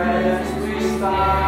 west we start.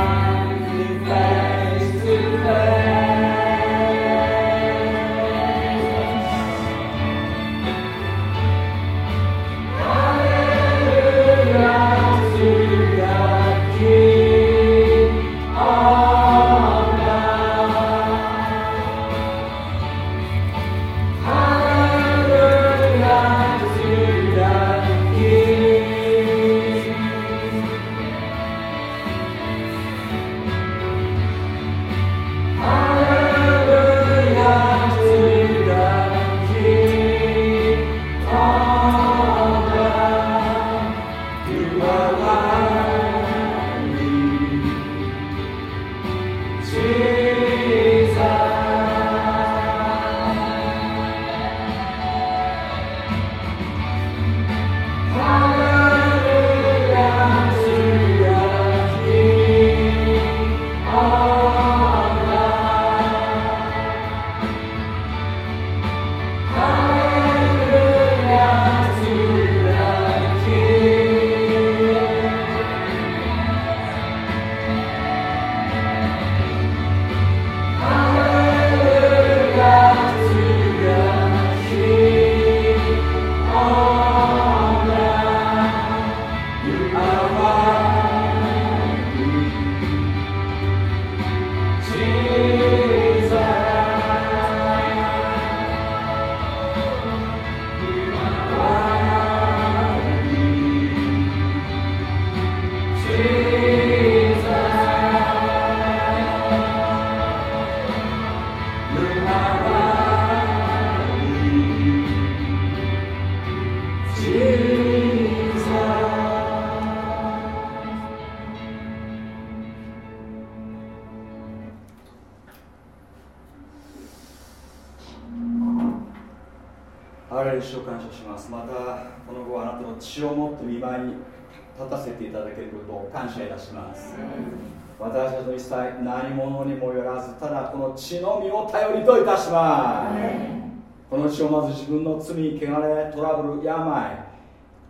罪汚れトラブル病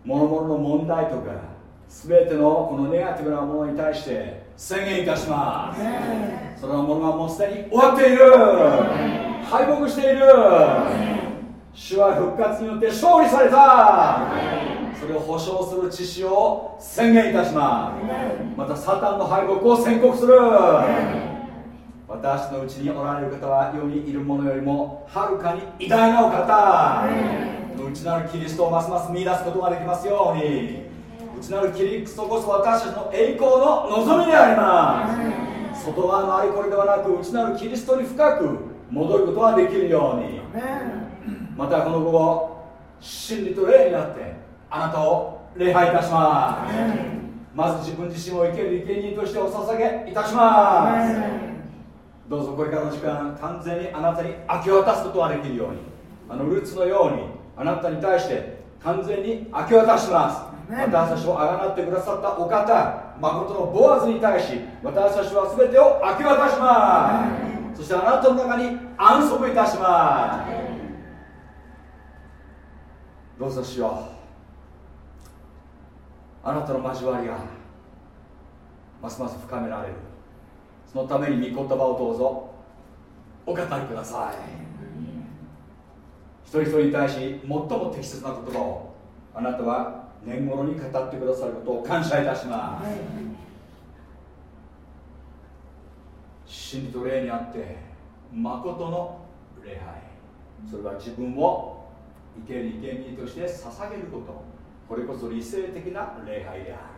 諸々の問題とか全てのこのネガティブなものに対して宣言いたします。そのものはもうすでに終わっている。敗北している。主は復活によって勝利された。それを保証する知識を宣言いたします。またサタンの敗北を宣告する私のうちにおられる方は世にいる者よりもはるかに偉大なお方。内なるキリストをますます見出すことができますように内なるキリストこそ私たちの栄光の望みであります。外側のあれこれではなく内なるキリストに深く戻ることができるように。またこの後真理と霊になってあなたを礼拝いたします。まず自分自身を生ける生贄としてお捧げいたしますどうぞこれからの時間完全にあなたに明け渡すことができるように。あのルーツのようにあなたに対して完全に明け渡します。私たちをあがなってくださったお方誠のボアズに対し私たちは全てを明け渡します。そしてあなたの中に安息いたします。どうぞしよう。あなたの交わりがますます深められる。そのために御言葉をどうぞ。お語りください。一人一人に対し最も適切な言葉をあなたは年頃に語ってくださることを感謝いたします、はい、真理と霊にあって誠の礼拝。それは自分を生ける生贄として捧げること。これこそ理性的な礼拝である。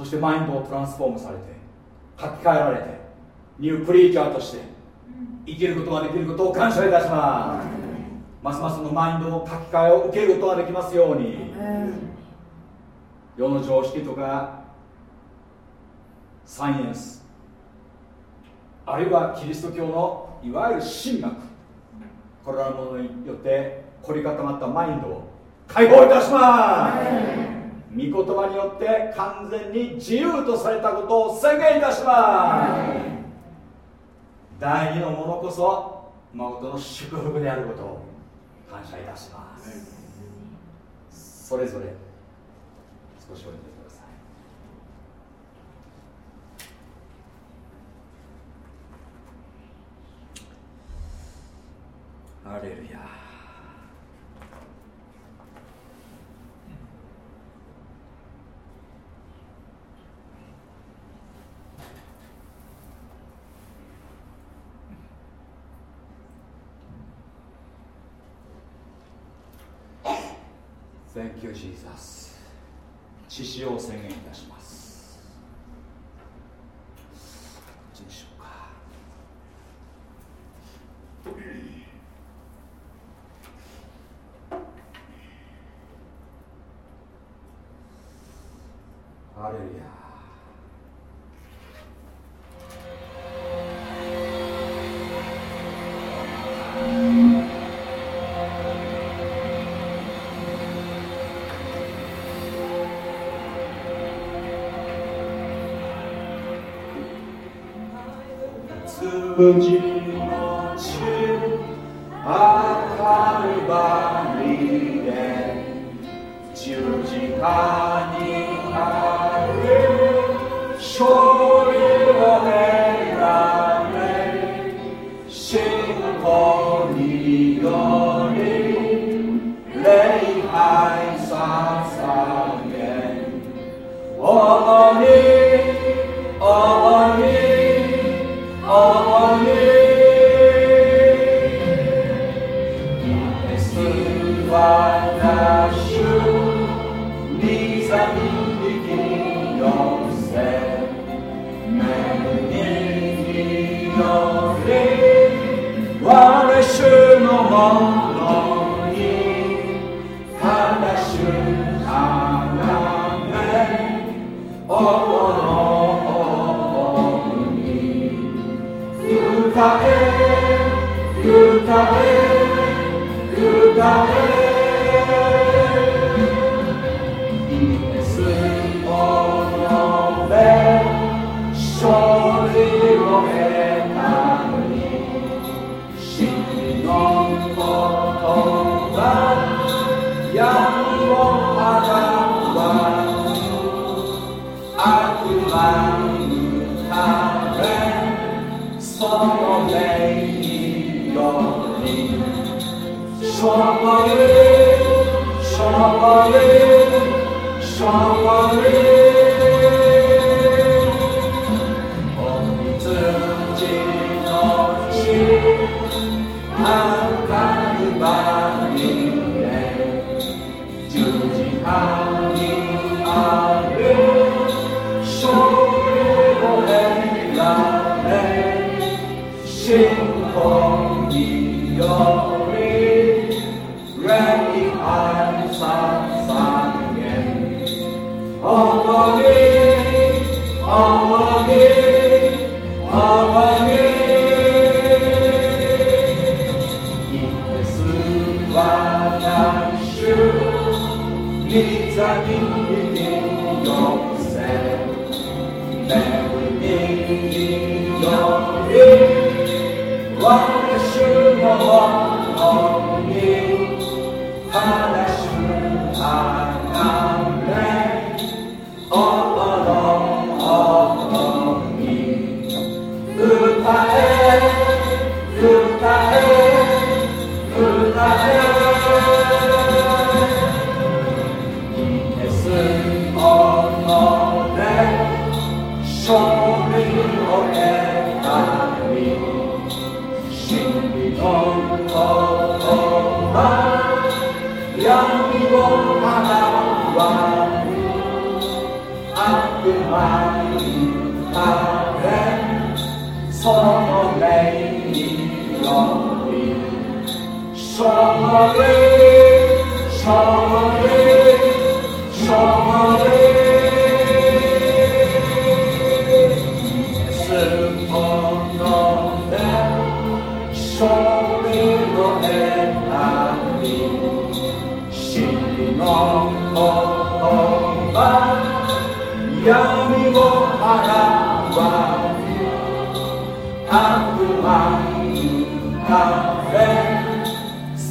そしてマインドをトランスフォームされて書き換えられてニュークリーチャーとして生きることができることを感謝いたします、ますますのマインドの書き換えを受けることができますように、世の常識とかサイエンスあるいはキリスト教のいわゆる神学これらのものによって凝り固まったマインドを解放いたします御言葉によって完全に自由とされたことを宣言いたします。第二のものこそ誠の祝福であることを感謝いたします、それぞれ少しおいください。ハレルヤ。Thank you, Jesus. 獅子を宣言いたします。cante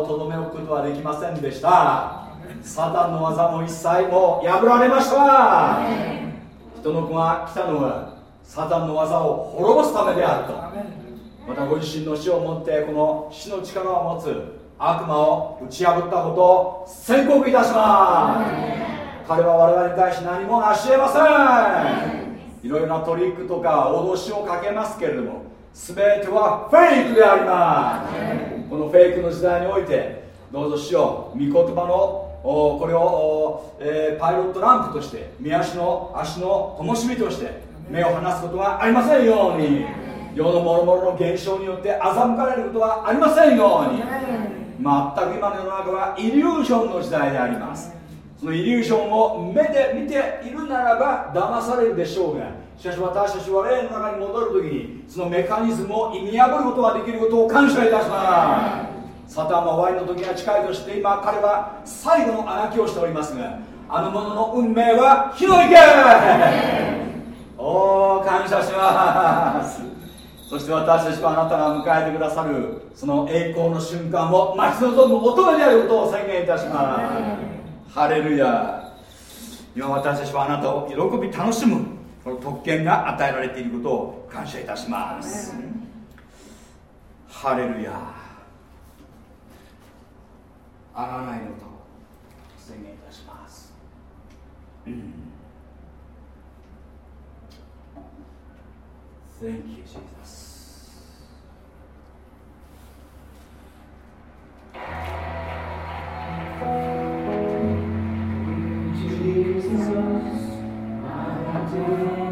をとどめ置くことはできませんでした。サタンの技も一切も破られました。人の子が来たのはサタンの技を滅ぼすためであると。またご自身の死をもってこの死の力を持つ悪魔を打ち破ったことを宣告いたします。彼は我々に対して何も成し得ません。いろいろなトリックとか脅しをかけますけれども全てはフェイクであります。このフェイクの時代においてどうぞしよう御言葉のこれを、えー、パイロットランプとして見足の足の灯火として目を離すことがありませんように。世の諸々の現象によって欺かれることはありませんように。全く今の世の中はイリューションの時代であります。そのイリューションを目で見ているならば騙されるでしょうがしかし私たちは霊の中に戻るときにそのメカニズムを意味破ることができることを感謝いたします。サタンは終わりの時が近いとして今彼は最後の荒きをしておりますがあの者の運命は火の池おお感謝します。そして私たちはあなたが迎えてくださるその栄光の瞬間を待ち望む乙女であることを宣言いたします。ハレルヤ今私たちはあなたを喜び楽しむ。この特権が与えられていることを感謝いたします。ハレルヤ。あがないのと宣言いたします、うん day.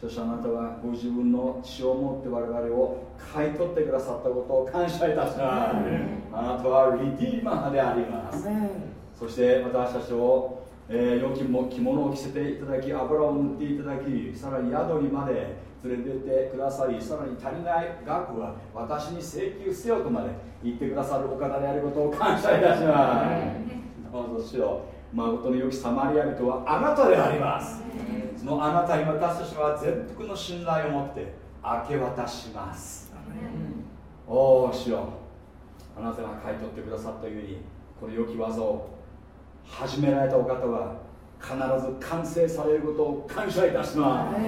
そしてあなたはご自分の血を持って我々を買い取ってくださったことを感謝いたします。あなたはリディーマーであります。そして私たちを、えー、良きも着物を着せていただき油を塗っていただきさらに宿にまで連れてってくださりさらに足りない額は私に請求せよとまで言ってくださるお方であることを感謝いたします。どうぞしよう誠の良きサマリア人はあなたであります。そのあなたに私たちは全幅の信頼を持って明け渡します。おおしよ。あなたが買い取ってくださったようにこの良き技を始められたお方は必ず完成されることを感謝いたします。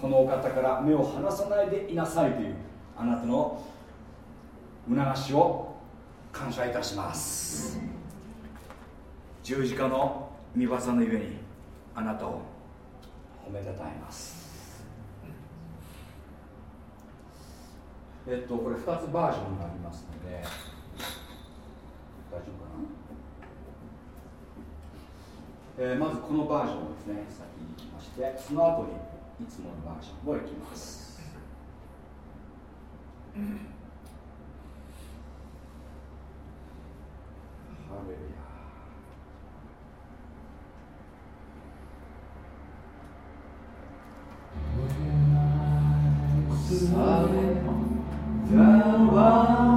このお方から目を離さないでいなさいというあなたの促しを感謝いたします十字架の御業のゆえにあなたを褒めたたえます。えっとこれ2つバージョンがありますので大丈夫かな、えー、まずこのバージョンをですね。先に行きましてその後にいつものバージョンをいきます、ハレルヤ Solid, the one.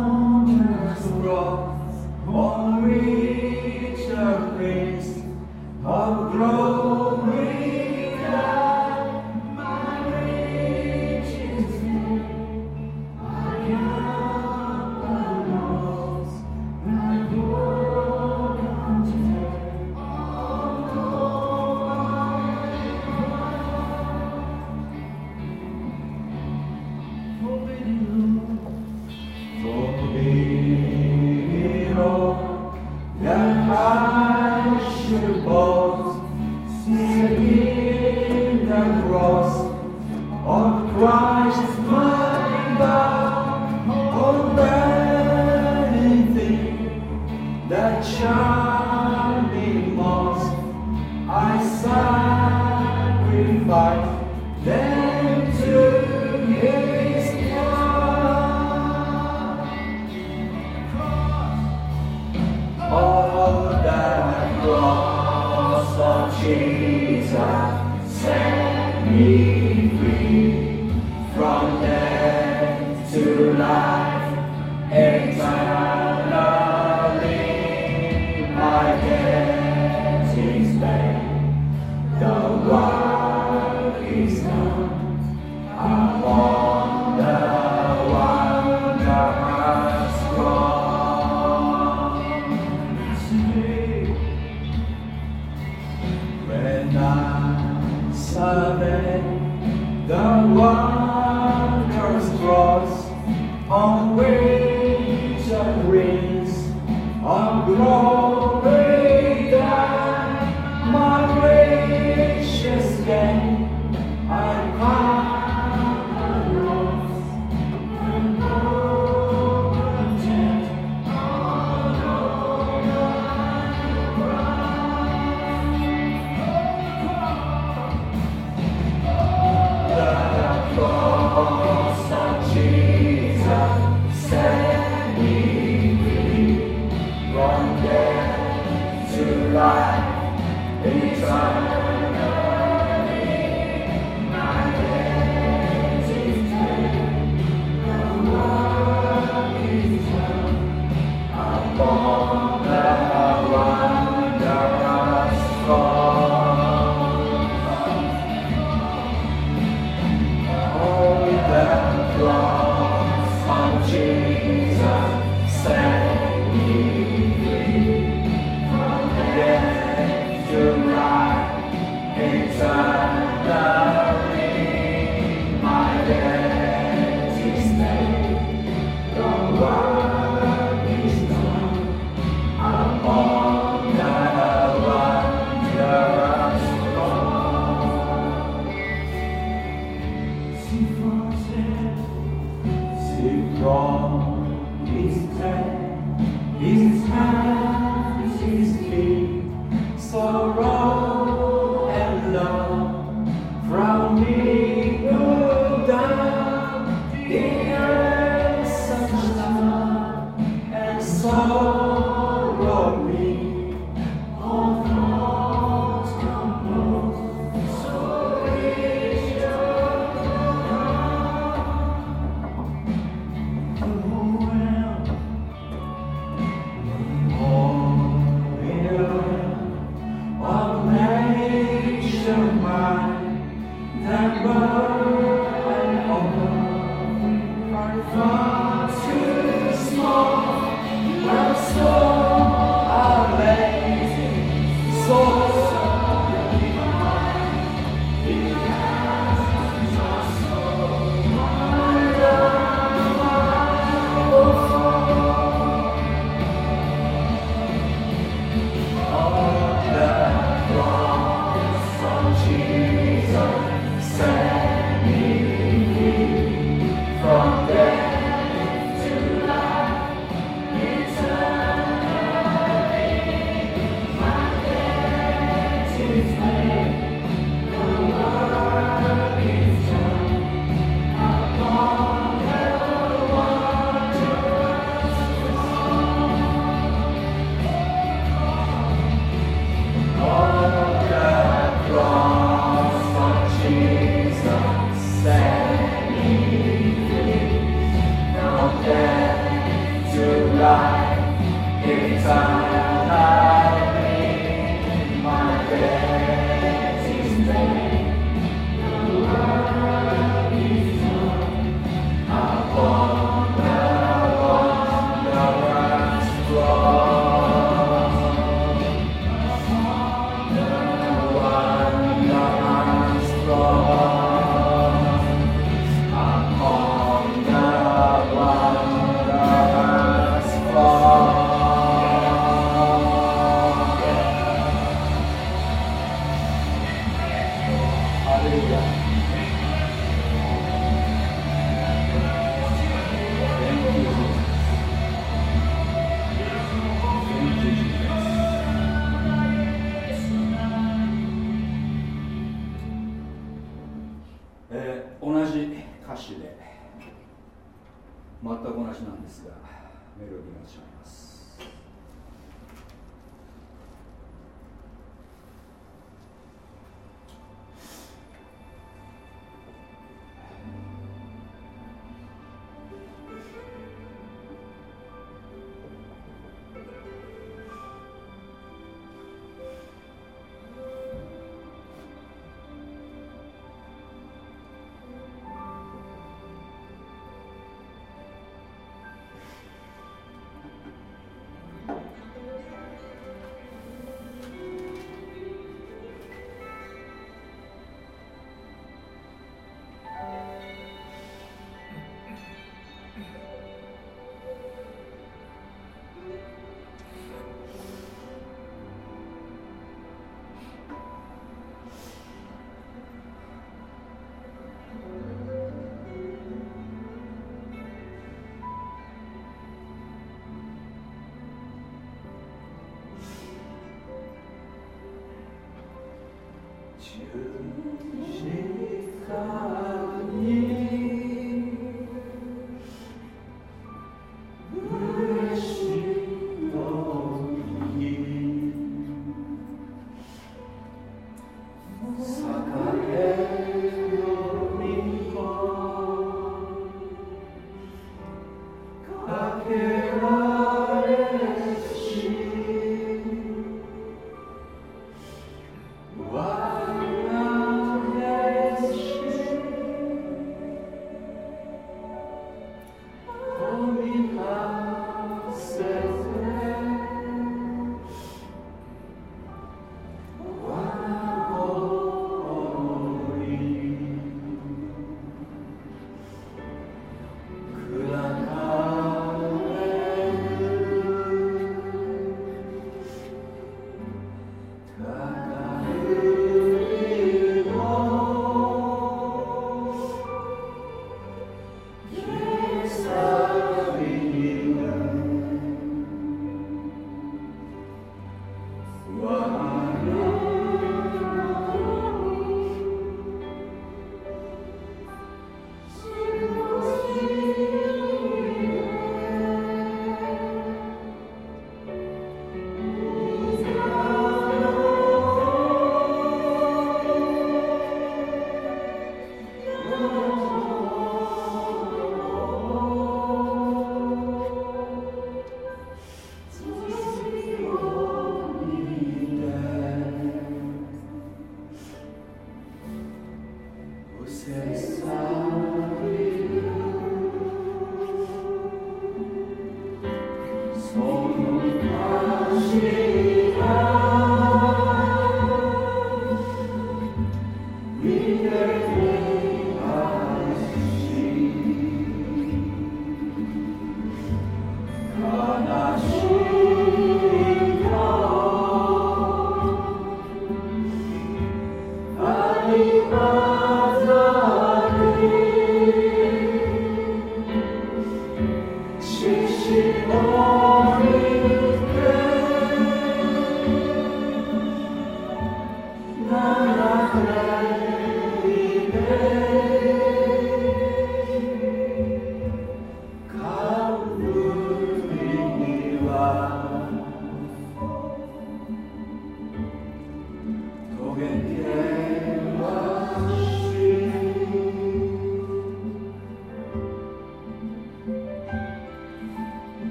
she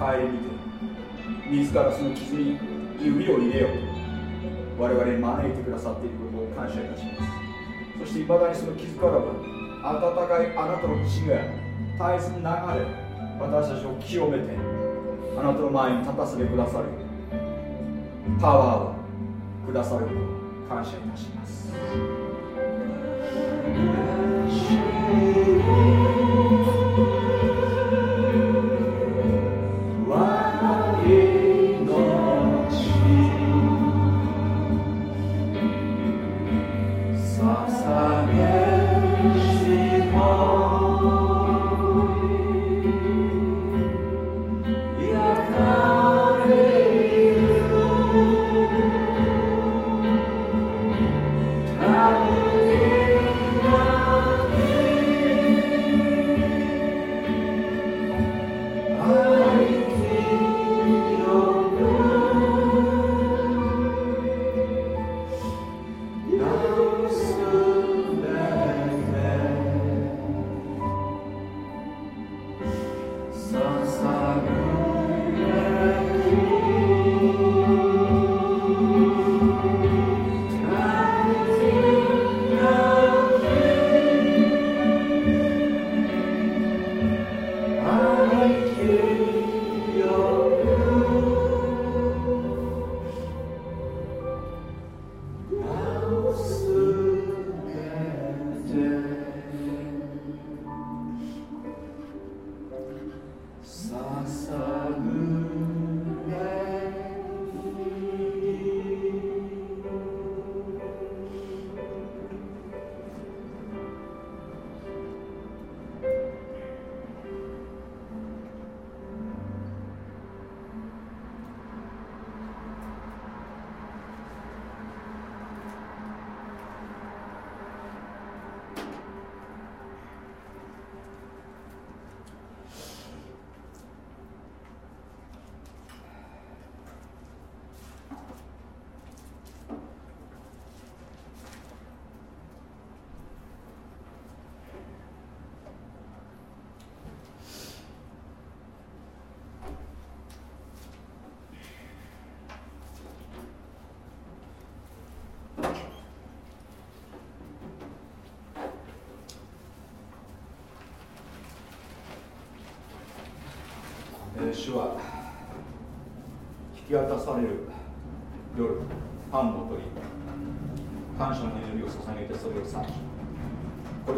顧みて自らその傷に指を入れよう我々に招いてくださっていることを感謝いたします。そしていまだにその傷からは温かいあなたの血が絶えず流れ私たちを清めてあなたの前に立たせてくださる。パワーをくださることを感謝いたします。Thank you.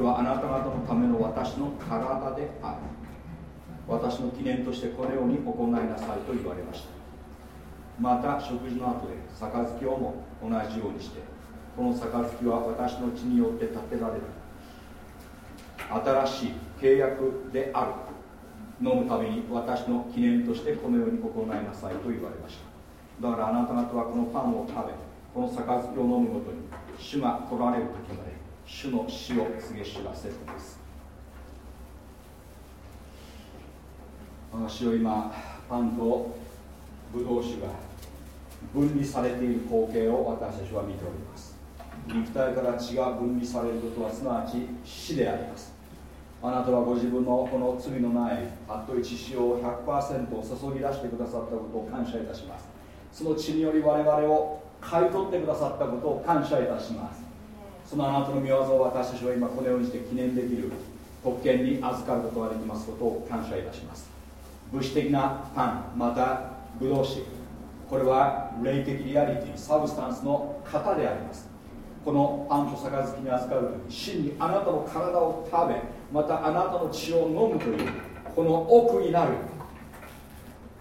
れはあなた方のための私の体である。私の記念としてこのように行いなさいと言われました。また食事の後で杯をも同じようにしてこの杯は私の血によって建てられる。新しい契約である。飲むために私の記念としてこのように行いなさいと言われました。だからあなた方はこのパンを食べこの杯を飲むごとに主が来られる時まで主の死を告げ知らせるのです。私は今パンとブドウ酒が分離されている光景を私たちは見ております。肉体から血が分離されることはすなわち死であります。あなたはご自分のこの罪のない尊い血潮を100%注ぎ出してくださったことを感謝いたします。その血により我々を買い取ってくださったことを感謝いたします。そのあなたの御業を私たちは今このようにして記念できる特権に預かることができますことを感謝いたします。物質的なパンまたブドウ酒これは霊的リアリティサブスタンスの型であります。このパンと杯に預かる時真にあなたの体を食べまたあなたの血を飲むというこの奥になる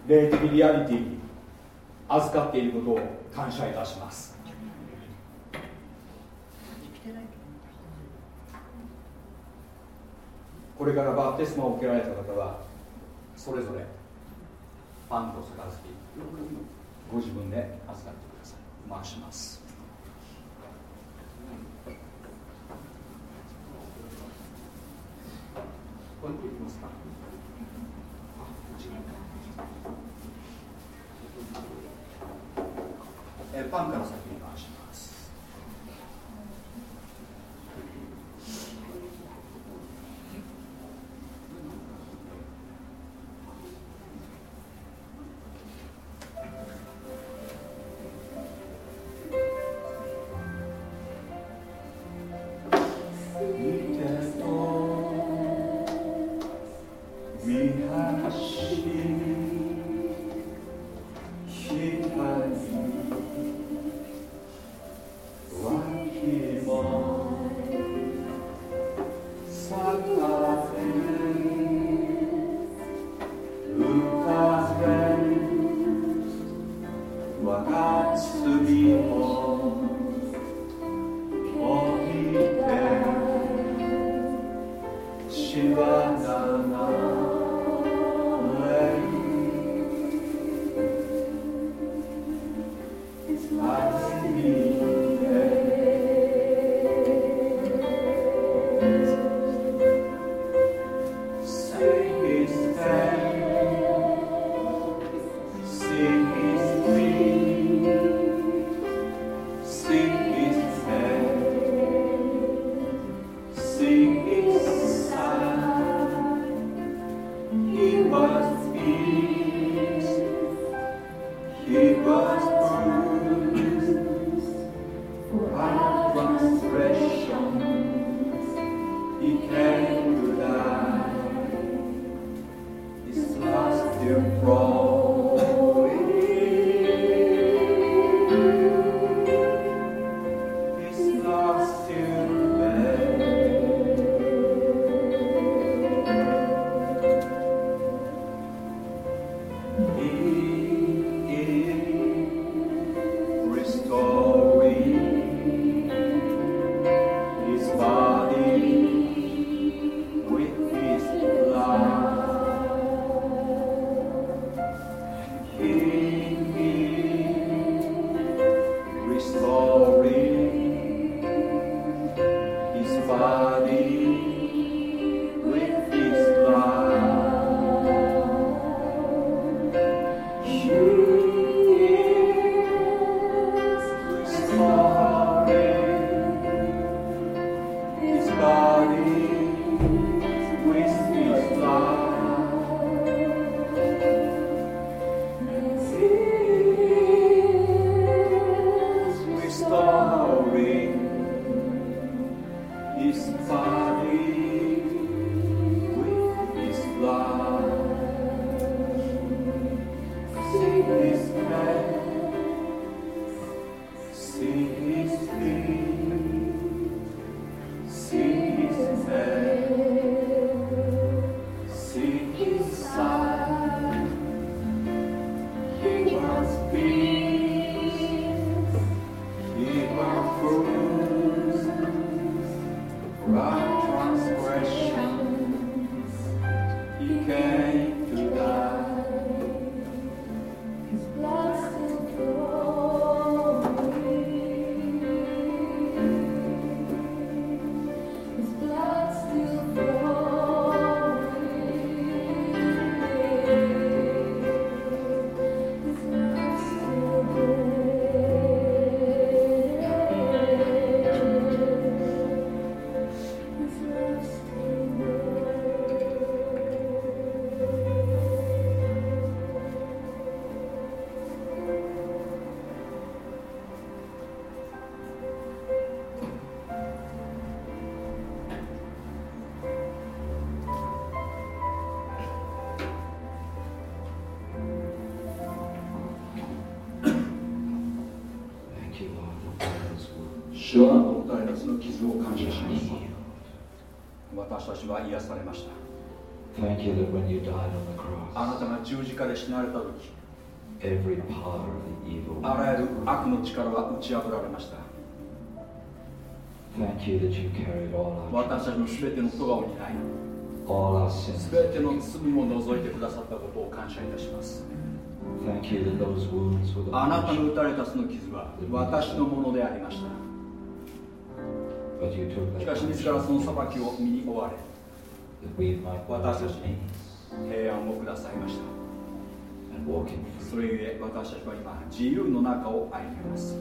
霊的リアリティに預かっていることを感謝いたします。これからバプテスマを受けられた方はそれぞれパンと杯ご自分で預かってください。回します。これいきますか？死なれた時あらゆる悪の力は打ち破られました。私たちのすべての咎を担い。すべての罪も除いてくださったことを感謝いたします。あなたの打たれたその傷は私のものでありました。しかし自らその裁きを身に追われ私たちに平安をくださいました。それゆえ私たちは今自由の中を歩みます。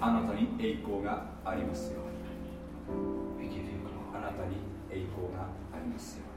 あなたに栄光がありますように。あなたに栄光がありますよう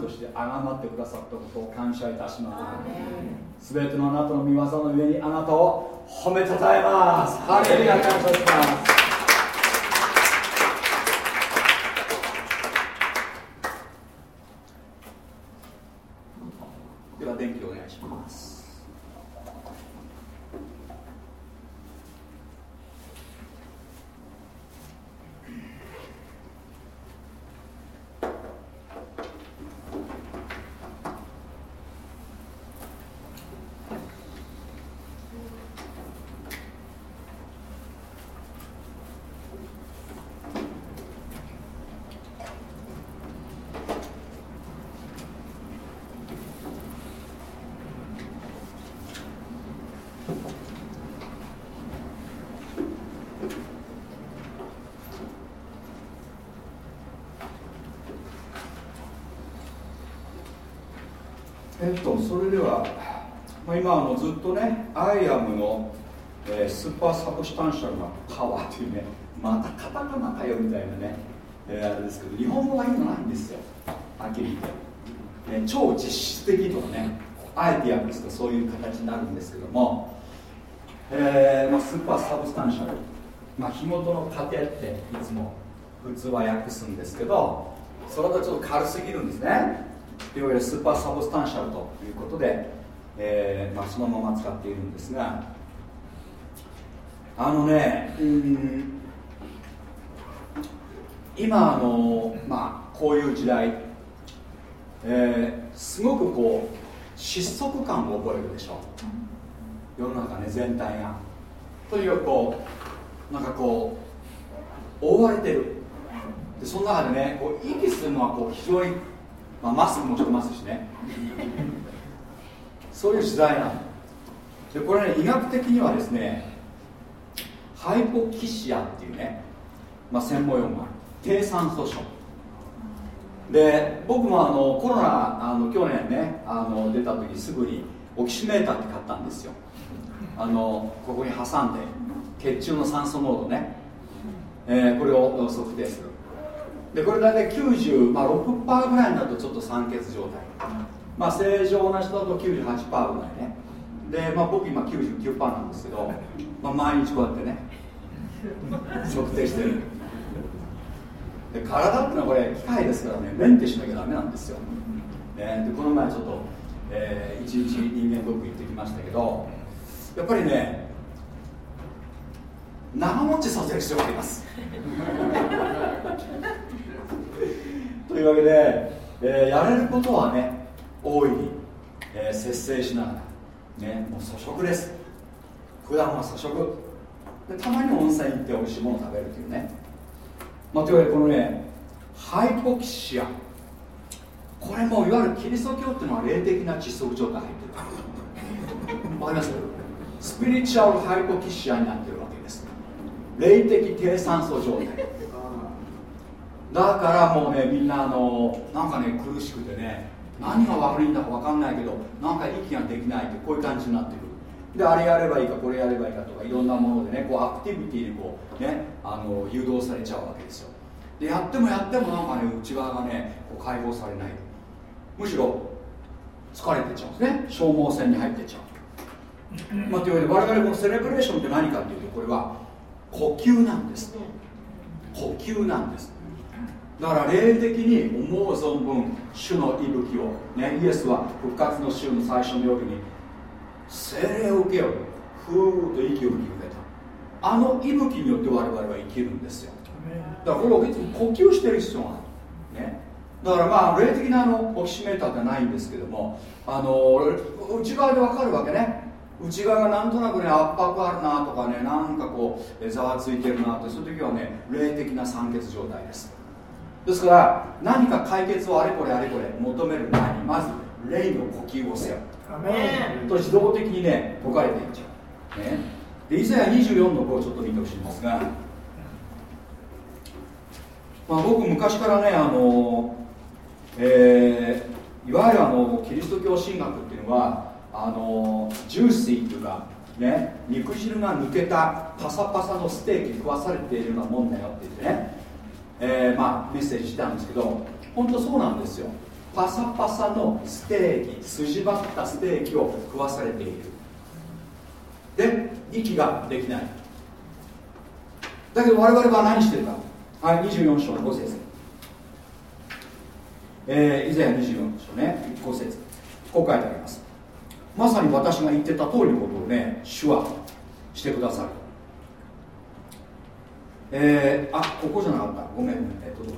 としてあがまってくださったことを感謝いたします。すべてのあなたの御業の上にあなたを褒めたたえます。ハレルヤ感謝しますでは電気お願いしますえっとそれでは、まあ、今あのずっとね I AM の、えー、 supersubstantial なパワーというねまたカタカナかよみたいなね、えー、あれですけど日本語はいいのないんですよ。はっきり言って、超実質的とかねあえて訳すとそういう形になるんですけども、えーまあ、 supersubstantial、まあ、日ごとの糧っていつも普通は訳すんですけどそれだとちょっと軽すぎるんですね。いわゆる supersubstantial ということで、えーまあ、そのまま使っているんですがあのねうん今あの、まあ、こういう時代、えー、すごくこう失速感を覚えるでしょ世の中ね全体が。とにかくこうなんかこう覆われてる。でその中でねこう息するのはこう非常にまあ、マスクもしてますしね。そういう時代なの。でこれね医学的にはですねハイポキシアっていうね、まあ、専門用語が低酸素症。で僕もあのコロナあの去年ねあの出た時すぐにオキシメーターって買ったんですよ。あのここに挟んで血中の酸素濃度ね、えー、これを測定するでこれ大体96%、まあ、ぐらいになるとちょっと酸欠状態。まあ正常な人だと98%ぐらいね。で、まあ、僕今99%なんですけど、まあ、毎日こうやってね測定してる。で体ってのはこれ機械ですからねメンテしなきゃダメなんですよ、ね、でこの前ちょっと、えー、一日人間ドック行ってきましたけどやっぱりね長持ちさせる必要があります。というわけで、えー、やれることはね大いに、えー、節制しながらねもう粗食です。普段は粗食。でたまに温泉行って美味しいものを食べるというね、まあ、というわけでこのねハイポキシア。これもいわゆるキリスト教っていうのは霊的な窒息状態入ってる。わかります？スピリチュアルハイポキシアになってるわけです。霊的低酸素状態。だからもうねみんなあのなんかね苦しくてね何が悪いんだか分かんないけどなんか息ができないってこういう感じになってくる。であれやればいいかこれやればいいかとかいろんなものでねこうアクティビティにこうねあの誘導されちゃうわけですよ。でやってもやってもなんかね内側がねこう解放されない。むしろ疲れてっちゃうんですね。消耗戦に入ってっちゃう、まあ、というわけで我々このセレブレーションって何かっていうとこれは呼吸なんです。呼吸なんです。だから霊的に思う存分主の息吹を、ね、イエスは復活の週の最初の夜に精霊を受けよう。ふーっと息を吹き受けた。あの息吹によって我々は生きるんですよ。だからこれを別に呼吸してる必要がない、ね、だからまあ霊的なあのオキシメーターってないんですけどもあの内側で分かるわけね。内側がなんとなくね圧迫あるなとかねなんかこうざわついてるなってそういう時はね霊的な酸欠状態ですですから何か解決をあれこれあれこれ求める前にまず霊の呼吸をせよ。と自動的にね解かれていっちゃう、ね、でイザヤ24の子をちょっと見てほしいんですが、まあ、僕昔からねあの、えー、いわゆるあのキリスト教神学っていうのはあのジューシーっていうかね肉汁が抜けたパサパサのステーキ食わされているようなもんだよって言ってね、えー、まあメッセージしたんですけど本当そうなんですよ。パサパサのステーキ筋張ったステーキを食わされている。で息ができない。だけど我々は何してるか。はい24章の5節。えー、以前24章ね。5節。こう書いてあります。まさに私が言ってた通りのことをね主はしてくださる。えー、あここじゃなかった。ごめんえっとどこ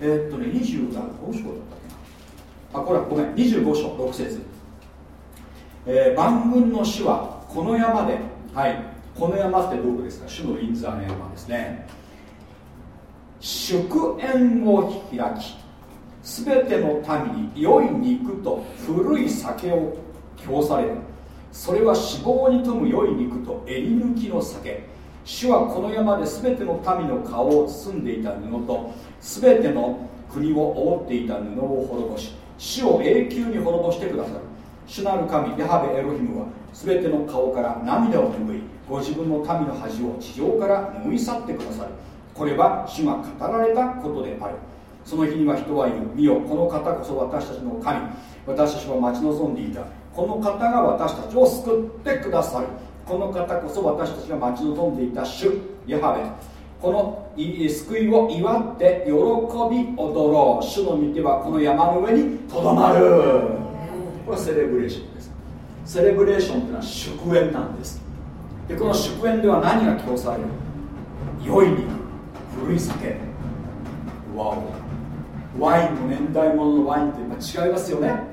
だえ、っとね25章だったっけな。あこれはごめん。25章6節、えー、万軍の主はこの山で。はい。この山ってどこですか？主のインザーの山ですね。祝宴を開きすべての民に良い肉と古い酒を供される。それは脂肪に富む良い肉と襟抜きの酒。主はこの山で全ての民の顔を包んでいた布と全ての国を覆っていた布を滅ぼし主を永久に滅ぼしてくださる。主なる神ヤハベエロヒムは全ての顔から涙を拭いご自分の民の恥を地上から拭い去ってくださる。これは主が語られたことである。その日には人は言う見よこの方こそ私たちの神。私たちは待ち望んでいた。この方が私たちを救ってくださる。この方こそ私たちが待ち望んでいた主ヤハベ。この救いを祝って喜び踊ろう主の御手はこの山の上にとどまる。これはセレブレーションです。セレブレーションというのは祝宴なんです。でこの祝宴では何が供される？良い肉古い酒。ワオ。ワインの年代物のワインってやっぱ違いますよね。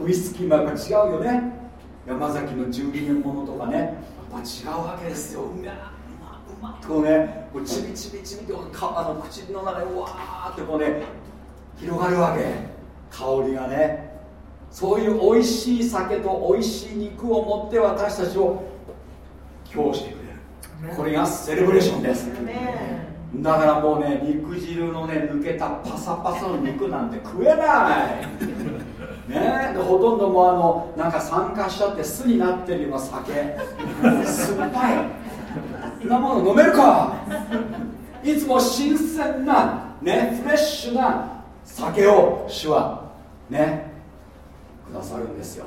ウイスキーもやっぱ違うよね。山崎の12年物とかね。ぱ違うわけですよ。うまうまこうね。こうちびちびちびってかあの口の中でわーってこうね広がるわけ。香りがね。そういう美味しい酒と美味しい肉を持って私たちを供してくれる。これがセレブレーションです。だからもうね肉汁のね抜けたパサパサの肉なんて食えないね。でほとんどもうあのなんか酸化しちゃって酢になってるような酒。酸っぱい。そんなもの飲めるか。いつも新鮮なねフレッシュな酒を主はねくださるんですよ。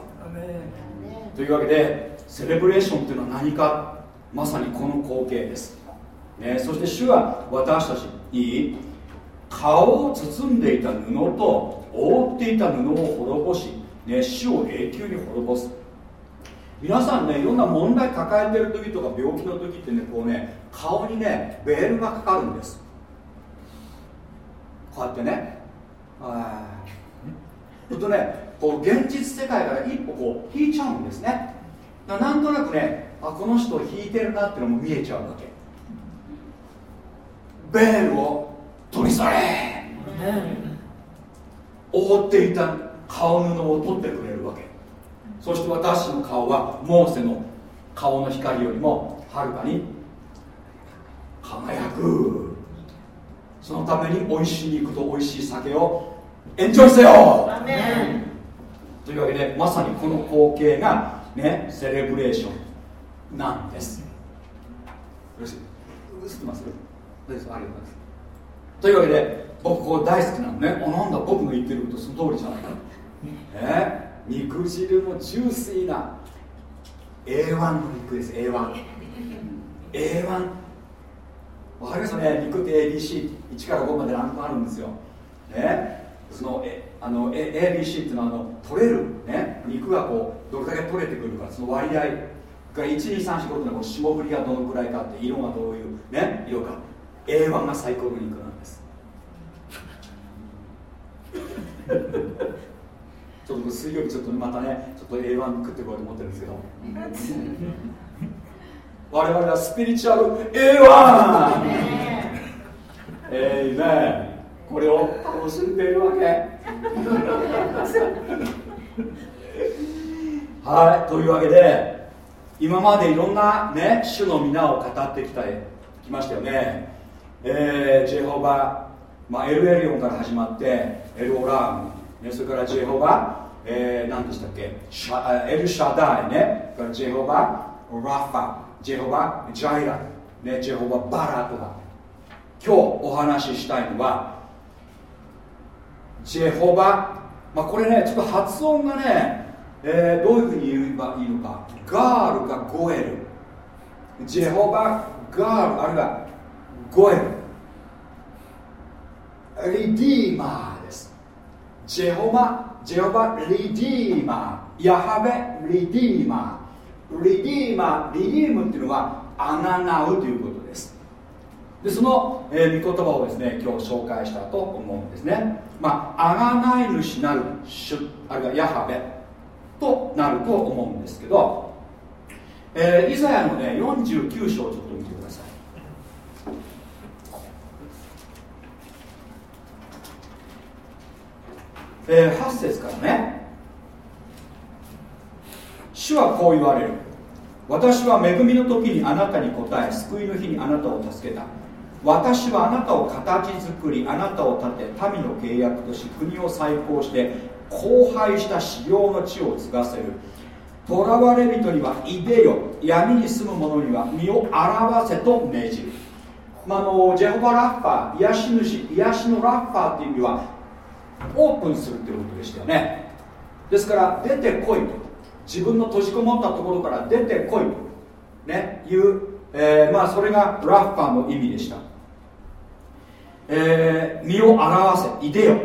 というわけでセレブレーションっていうのは何か。まさにこの光景です、ね、そして主は私たちに顔を包んでいた布と覆っていた布を施し、ね、死を永久に滅す。皆さんねいろんな問題抱えてる時とか病気の時ってねこうね顔にねベールがかかるんです。こうやってねはいとねこう現実世界から一歩こう引いちゃうんですね。なんとなくねあこの人引いてるなってのも見えちゃうわけ。ベールを取り去れ、覆っていた顔布を取ってくれるわけ。そして私の顔はモーセの顔の光よりもはるかに輝く。そのために美味しい肉と美味しい酒をエンジョイせよ。というわけでまさにこの光景がねセレブレーションなんです。よろし。い映ってます？ありがとうございます。というわけで僕こう大好きなのね。あなんだ僕の言ってることその通りじゃないかえ？肉汁のジューシーな A1 の肉です A1A1 A1 わかりますね？肉って ABC1 から5まで何個あるんですよ。ね？そのえあの ABC っていうのはあの取れる、ね、肉がこうどれだけ取れてくるか。その割合が1234っていうのは霜降りがどのくらいかって色がどういう、ね、色か A1 が最高の肉なんです。ちょっと水曜日ちょっとまたねちょっと A1 食ってこようと思ってるんですけど。我々はスピリチュアル A1! えいめこれを楽しんでいるわけ。はい。というわけで今までいろんなね主の皆を語ってきたきましたよねえー、ジェホバ、まあ、エルエリオンから始まってエルオラーム。ね、それからジェホバ、えー、何でしたっけ？シャエルシャダイね。からジェホバラファ。ジェホバジャイラ、ね、ジェホババラとか今日お話ししたいのはジェホバ、まあ、これねちょっと発音がね、えー、どういうふうに言えばいいのか。ガールかゴエル。ジェホバガール。あるいはゴエルリディーマーです。ジェホバジェホバリディーマー。ヤハベリディーマー。リディーマーリディームっていうのはあがなうということです。でその、えー、御言葉をですね今日紹介したと思うんですね。まああがない主なる主あるいはヤハベとなると思うんですけど、えー、イザヤのね49章ちょっと見てくださいえー、8節からね。主はこう言われる。私は恵みの時にあなたに答え救いの日にあなたを助けた。私はあなたを形作りあなたを立て民の契約とし国を再興して荒廃した修行の地を継がせる。囚われ人にはいでよ。闇に住む者には身を表せと命じる、まあ、のジェホバラッファー癒し主癒しのラッファーっていう意味はオープンするっていうことでしたよね。ですから出てこいと。自分の閉じこもったところから出てこいと、ね、いう、えー、まあそれがラッファーの意味でした、えー、身を表せ。いでよ。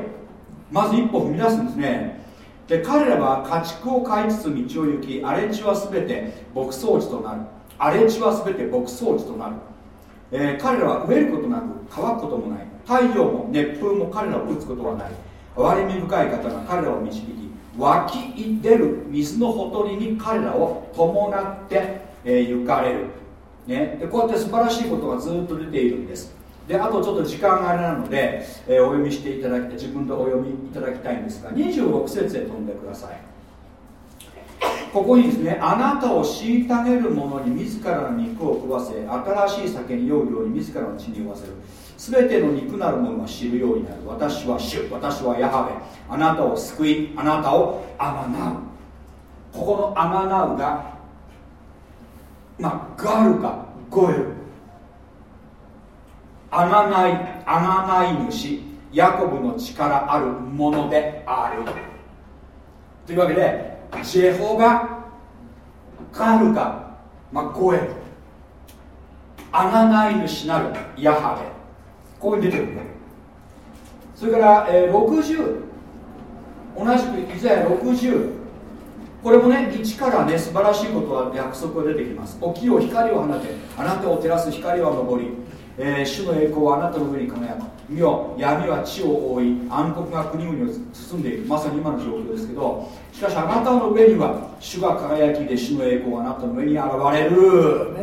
まず一歩踏み出すんですね。で彼らは家畜を飼いつつ道を行き荒れ地は全て牧草地となる。荒れ地は全て牧草地となる、えー、彼らは飢えることなく乾くこともない。太陽も熱風も彼らを打つことはない。憐れみ深い方が彼らを導き湧き出る水のほとりに彼らを伴って、えー、行かれる、ね、でこうやって素晴らしいことがずっと出ているんです。であとちょっと時間があれなので、えー、お読みしていただき自分でお読みいただきたいんですが26節へ飛んでください。ここにですねあなたを虐げる者に自らの肉を食わせ新しい酒に酔うように自らの血に酔わせる。全ての肉なるものが知るようになる。私は主。私はヤハベ。あなたを救いあなたをあがなう。ここのあがなうがまあガルかゴエル。あがないあがない主。ヤコブの力あるものである。というわけでジェホバガルカ、まあ、ゴエル。あがない主なるヤハベ。ここに出てくるね。それから、えー、60同じくイザヤ60これもね一からね素晴らしいことは約束が出てきます。起きよ光を放て。あなたを照らす光は昇り、えー、主の栄光はあなたの上に輝く。見よ闇は地を覆い暗黒が国々を包んでいる。まさに今の状況ですけど。しかしあなたの上には主が輝きで主の栄光があなたの上に現れる。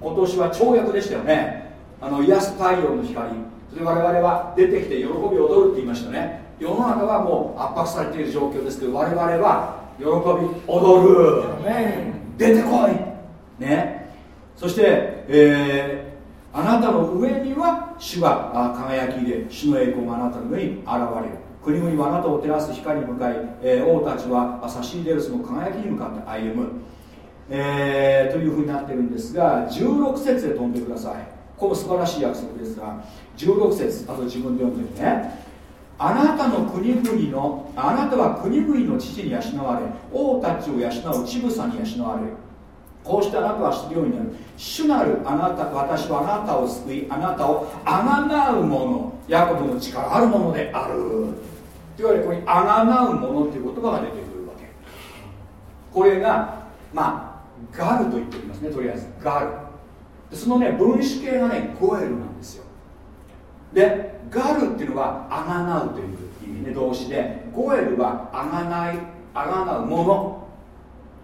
今年は跳躍でしたよねあの癒す太陽の光。それ我々は出てきて喜び踊るって言いましたね。世の中はもう圧迫されている状況ですけど我々は喜び踊る。出てこい。ね。そして、えー、あなたの上には主が輝きで主の栄光があなたの上に現れる。国々はあなたを照らす光に向かい、えー、王たちは差し入れるその輝きに向かって歩む、えー、というふうになってるんですが16節で飛んでくださいこの素晴らしい約束ですが16節あと自分で読んでね。あなたの国々のあなたは国々の父に養われ王たちを養う乳房に養われ。こうしてあなたは知るようになる。主なるあなた私はあなたを救いあなたをあがなうものヤコブの力あるものである。というわけでここにあがなうものという言葉が出てくるわけ。これがまあガルと言っておりますねとりあえず。ガル。そのね分子形がねゴエルなんですよ。でガルっていうのはあがなうという意味ね動詞で。ゴエルはあがないあがなうもの。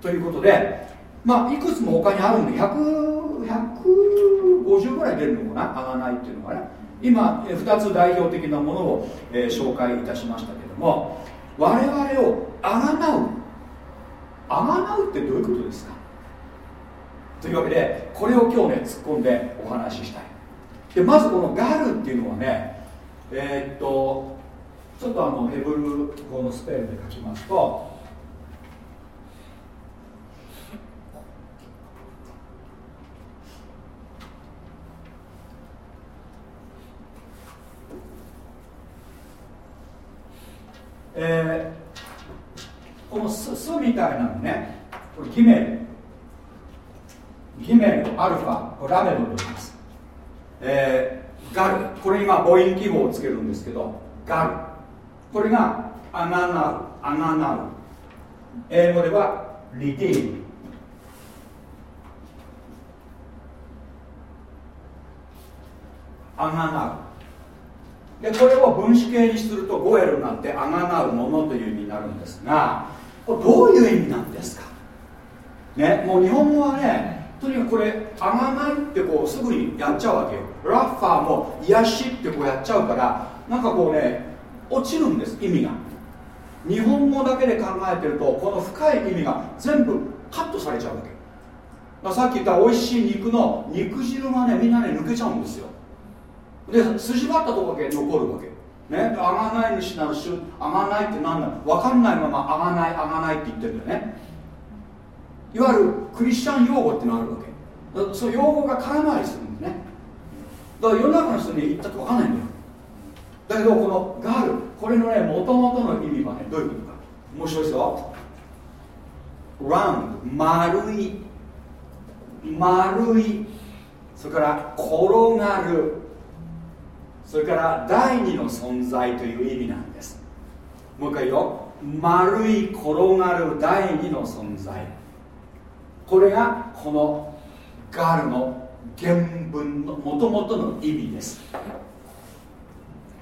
ということでまあいくつも他にあるんで150ぐらい出るのかな？あがないっていうのがね。今2つ代表的なものを、えー、紹介いたしましたけども我々をあがなう。あがなうってどういうことですか？というわけでこれを今日ね突っ込んでお話ししたい。でまずこのガルっていうのはねえー、っとちょっとあのヘブル語のスペルで書きますとえー、このすすみたいなのねこれギメルギメルアルファこれラメルと言いますえー、ガル。これ今母音記号をつけるんですけどガル。これがアナナウアナナウ英語ではリディー。ムアナナウでこれを分子形にするとゴエルになんてアナナウものという意味になるんですがこれどういう意味なんですか？ねもう日本語はねとにかくこれあがないってこうすぐにやっちゃうわけ。よラッファーも癒しってこうやっちゃうからなんかこうね落ちるんです意味が。日本語だけで考えてるとこの深い意味が全部カットされちゃうわけ。さっき言った美味しい肉の肉汁がねみんなね抜けちゃうんですよ。で筋張ったとこだけ残るわけ。ねあがない主なる主あがないって何だ分かんないままあがないあがないって言ってるんだよね。いわゆるクリスチャン用語っていうのがあるわけ。その用語が空回りするんですね。だから世の中の人に言ったって分かんないんだよ。だけどこのガールこれのねもともとの意味はねどういうことか。面白いですよ。ランド丸い丸いそれから転がるそれから第二の存在という意味なんです。もう一回言う。よ丸い転がる第二の存在。これがこのガルの原文のもともとの意味です。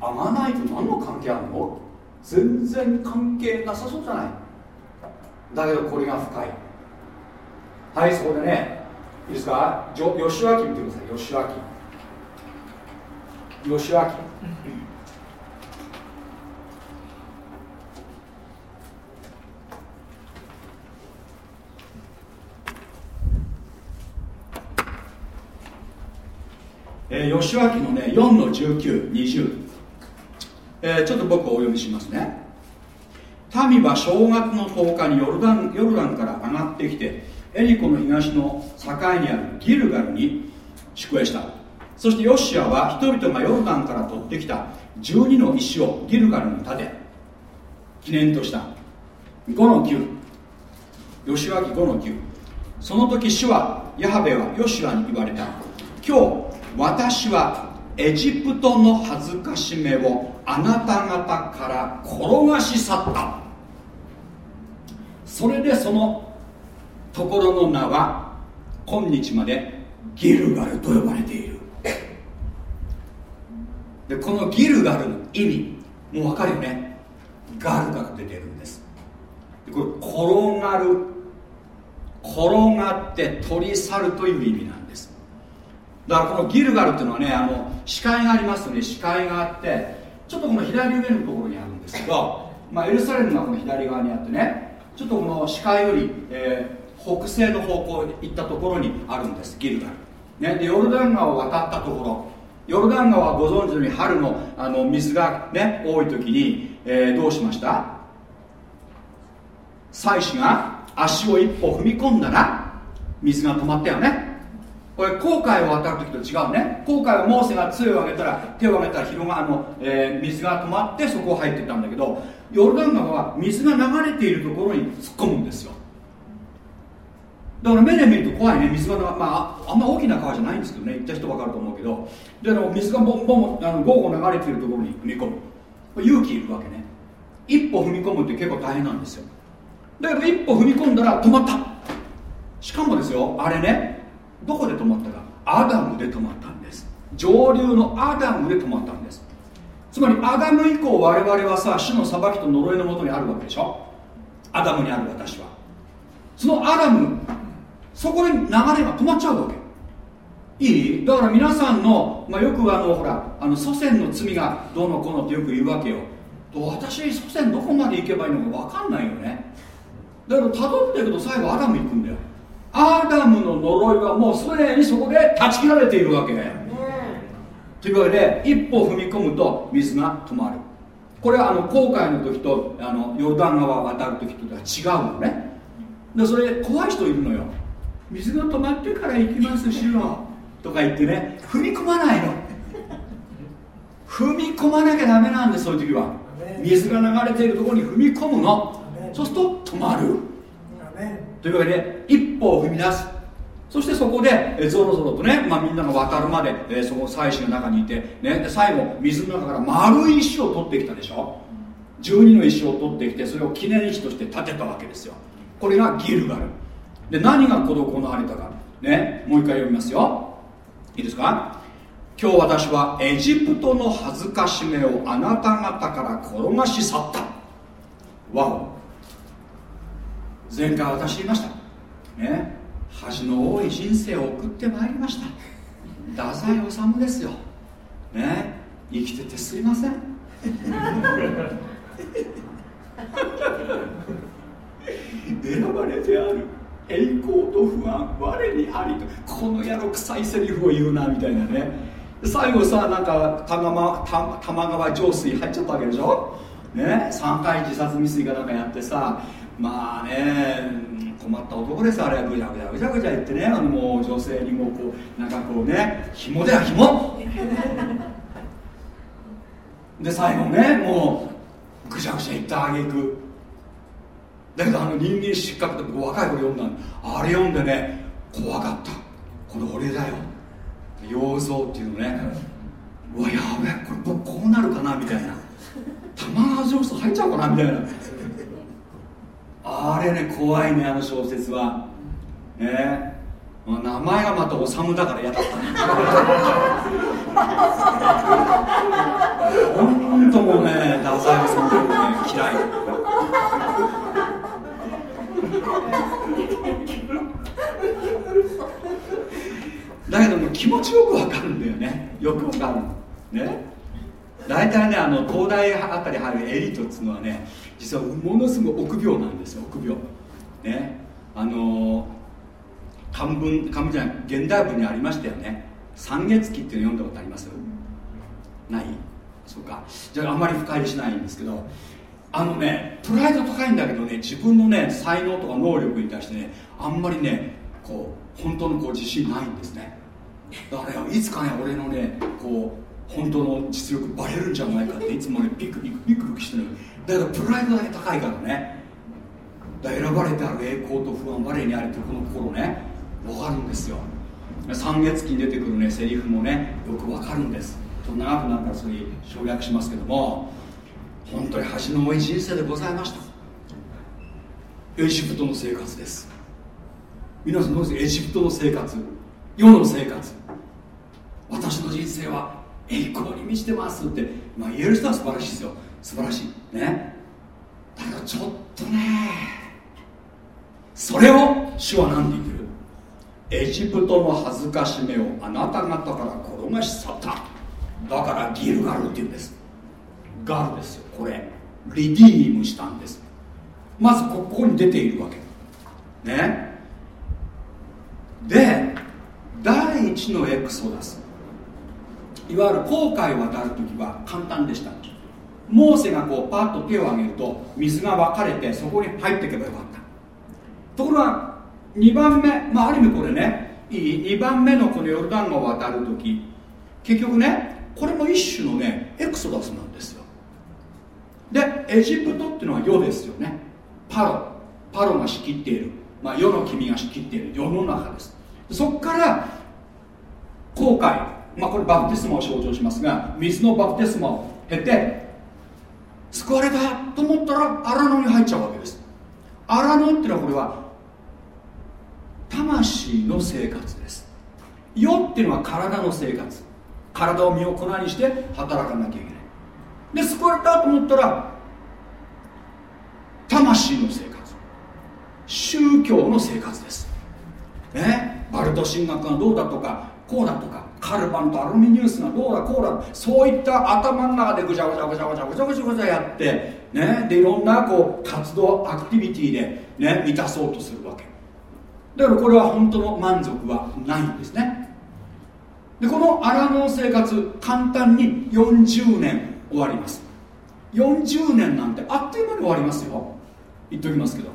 あがないと何の関係あるの？全然関係なさそうじゃない。だけどこれが深い。はいそこでねいいですか？吉明見てください。吉明吉明えー、吉脇のね4の1920、えー、ちょっと僕お読みしますね。民は正月の10日にヨルダンヨルダンから上がってきてエリコの東の境にあるギルガルに宿営した。そしてヨシアは人々がヨルダンから取ってきた12の石をギルガルに立て記念とした。5の9吉脇5の9その時主はヤハベはヨシアに言われた。今日私はエジプトの恥ずかしめをあなた方から転がし去った。それでそのところの名は今日までギルガルと呼ばれている。でこのギルガルの意味もう分かるよね。ガルから出てるんです。でこれ転がる転がって取り去るという意味なんです。だからこのギルガルっていうのはねあの視界がありますよね。視界があってちょっとこの左上のところにあるんですけど、まあ、エルサレムがこの左側にあってねちょっとこの視界より、えー、北西の方向に行ったところにあるんですギルガル、ね、でヨルダン川を渡ったところヨルダン川はご存知のように春のあの水がね多い時に、えー、どうしました？祭司が足を一歩踏み込んだら水が止まったよね。これ航海を渡る時と違うね。航海はモーセが杖を上げたら手を上げたら広がの、えー、水が止まってそこを入っていったんだけどヨルダン川は水が流れているところに突っ込むんですよ。だから目で見ると怖いね。水がまああんま大きな川じゃないんですけどね。行った人分かると思うけど。であの水がボンボンあのゴーゴー流れているところに踏み込む。勇気いるわけね。一歩踏み込むって結構大変なんですよ。だけど一歩踏み込んだら止まった。しかもですよあれねどこで止まったか？アダムで止まったんです。上流のアダムで止まったんです。つまりアダム以降我々はさ死の裁きと呪いのもとにあるわけでしょ？アダムにある私は。そのアダムそこで流れが止まっちゃうわけ。いい？だから皆さんの、まあ、よくあのほらあの祖先の罪がどうのこうのってよく言うわけよ。私祖先どこまで行けばいいのか分かんないよね。だから辿っていくと最後アダム行くんだよ。アダムの呪いはもうすでにそこで断ち切られているわけ、ね、というわけで一歩踏み込むと水が止まる。これはあの航海の時とあのヨルダン川渡る時とは違うのね。でそれ怖い人いるのよ。水が止まってから行きますしろとか言ってね踏み込まないの。踏み込まなきゃダメなんですそういう時は。水が流れているところに踏み込むの。そうすると止まるというわけで一歩を踏み出す。そしてそこでえゾロゾロとね、まあ、みんなが渡るまで、えそこ祭司の中にいて、ね、で最後水の中から丸い石を取ってきたでしょ。12の石を取ってきてそれを記念碑として建てたわけですよ。これがギルガル。で何がこの行われたか。ね。もう一回読みますよ。いいですか。今日私はエジプトの恥ずかしめをあなた方から転がし去った。わお。前回私言いました。ね。恥の多い人生を送ってまいりました。太宰治ですよ。ね。生きててすいません。選ばれてある。栄光と不安我にありと。この野郎臭いセリフを言うなみたいなね。最後さなんか玉川玉川上水入っちゃったわけでしょ？ね。3回自殺未遂かなんかやってさまあね困った男ですあれぐちゃぐちゃぐちゃぐちゃ言ってね。あのもう女性にもこうなんかこうね紐では紐。で最後ねもうぐちゃぐちゃ言ったあげく。だけどあの人間失格って若い頃読んだあれ読んでね怖かった。これ俺だよ。洋蔵っていうのね。うわやべえこれ僕こうなるかなみたいな。玉川上手入っちゃうかなみたいなあれね怖いねあの小説は。ねまあ、名前がまた修だから嫌だったね。本当もうね太宰治ってね嫌い。だけども気持ちよくわかるんだよねよくわかる。ね。大体ねあの東大あたり入るエリートっつうのはね実はものすごい臆病なんですよ臆病。ね。あの漢文漢文じゃない現代文にありましたよね。三月期っていうの読んだことあります？ない？そうか。じゃああんまり深入りしないんですけど。あのねプライド高いんだけどね自分のね才能とか能力に対してねあんまりねこう本当のこう自信ないんですね。だからいつかね俺のねこう本当の実力バレるんじゃないかっていつもねビクビクビクビクしてるだけどプライドだけ高いからね。選ばれてある栄光と不安我にありというこの心ね分かるんですよ。三月期に出てくるねセリフもねよく分かるんです。と長くなるからそれ省略しますけども本当に恥の多い人生でございました。エジプトの生活です。皆さんどうですエジプトの生活世の生活。私の人生は栄光に満ちてますって、まあ、言える人は素晴らしいですよ。素晴らしい。ね。だけどちょっとね。それを主は何て言ってる？エジプトの恥ずかしめをあなた方から転がし去った。だからギルガルって言うんです。ガルですよこれ。リディームしたんです。まずここに出ているわけ。ね。で第一のエクソダス。いわゆる航海を渡る時は簡単でしたモーセがこうパッと手を挙げると水が分かれてそこに入っていけばよかった。ところが2番目まあある意味これねいい2番目のこのヨルダン川を渡る時結局ねこれも一種のねエクソダスなんですよ。でエジプトっていうのは世ですよね。パロパロが仕切っている、まあ、世の君が仕切っている。世の中です。そこから航海、まあ、これバプテスマを象徴しますが水のバプテスマを経て救われたと思ったら荒野に入っちゃうわけです。荒野っていうのはこれは魂の生活です。世っていうのは体の生活。体を身を粉にして働かなきゃいけない。で救われたと思ったら魂の生活。宗教の生活です。ね？バルト神学がどうだとかこうだとか。カルバンとアルミニウスがどうだこうだそういった頭の中でぐちゃぐちゃぐちゃぐちゃぐちゃぐちゃぐちゃやってねでいろんなこう活動アクティビティでね満たそうとするわけ。だからこれは本当の満足はないんですね。でこの荒野の生活簡単に40年終わります。40年なんてあっという間に終わりますよ。言っときますけど。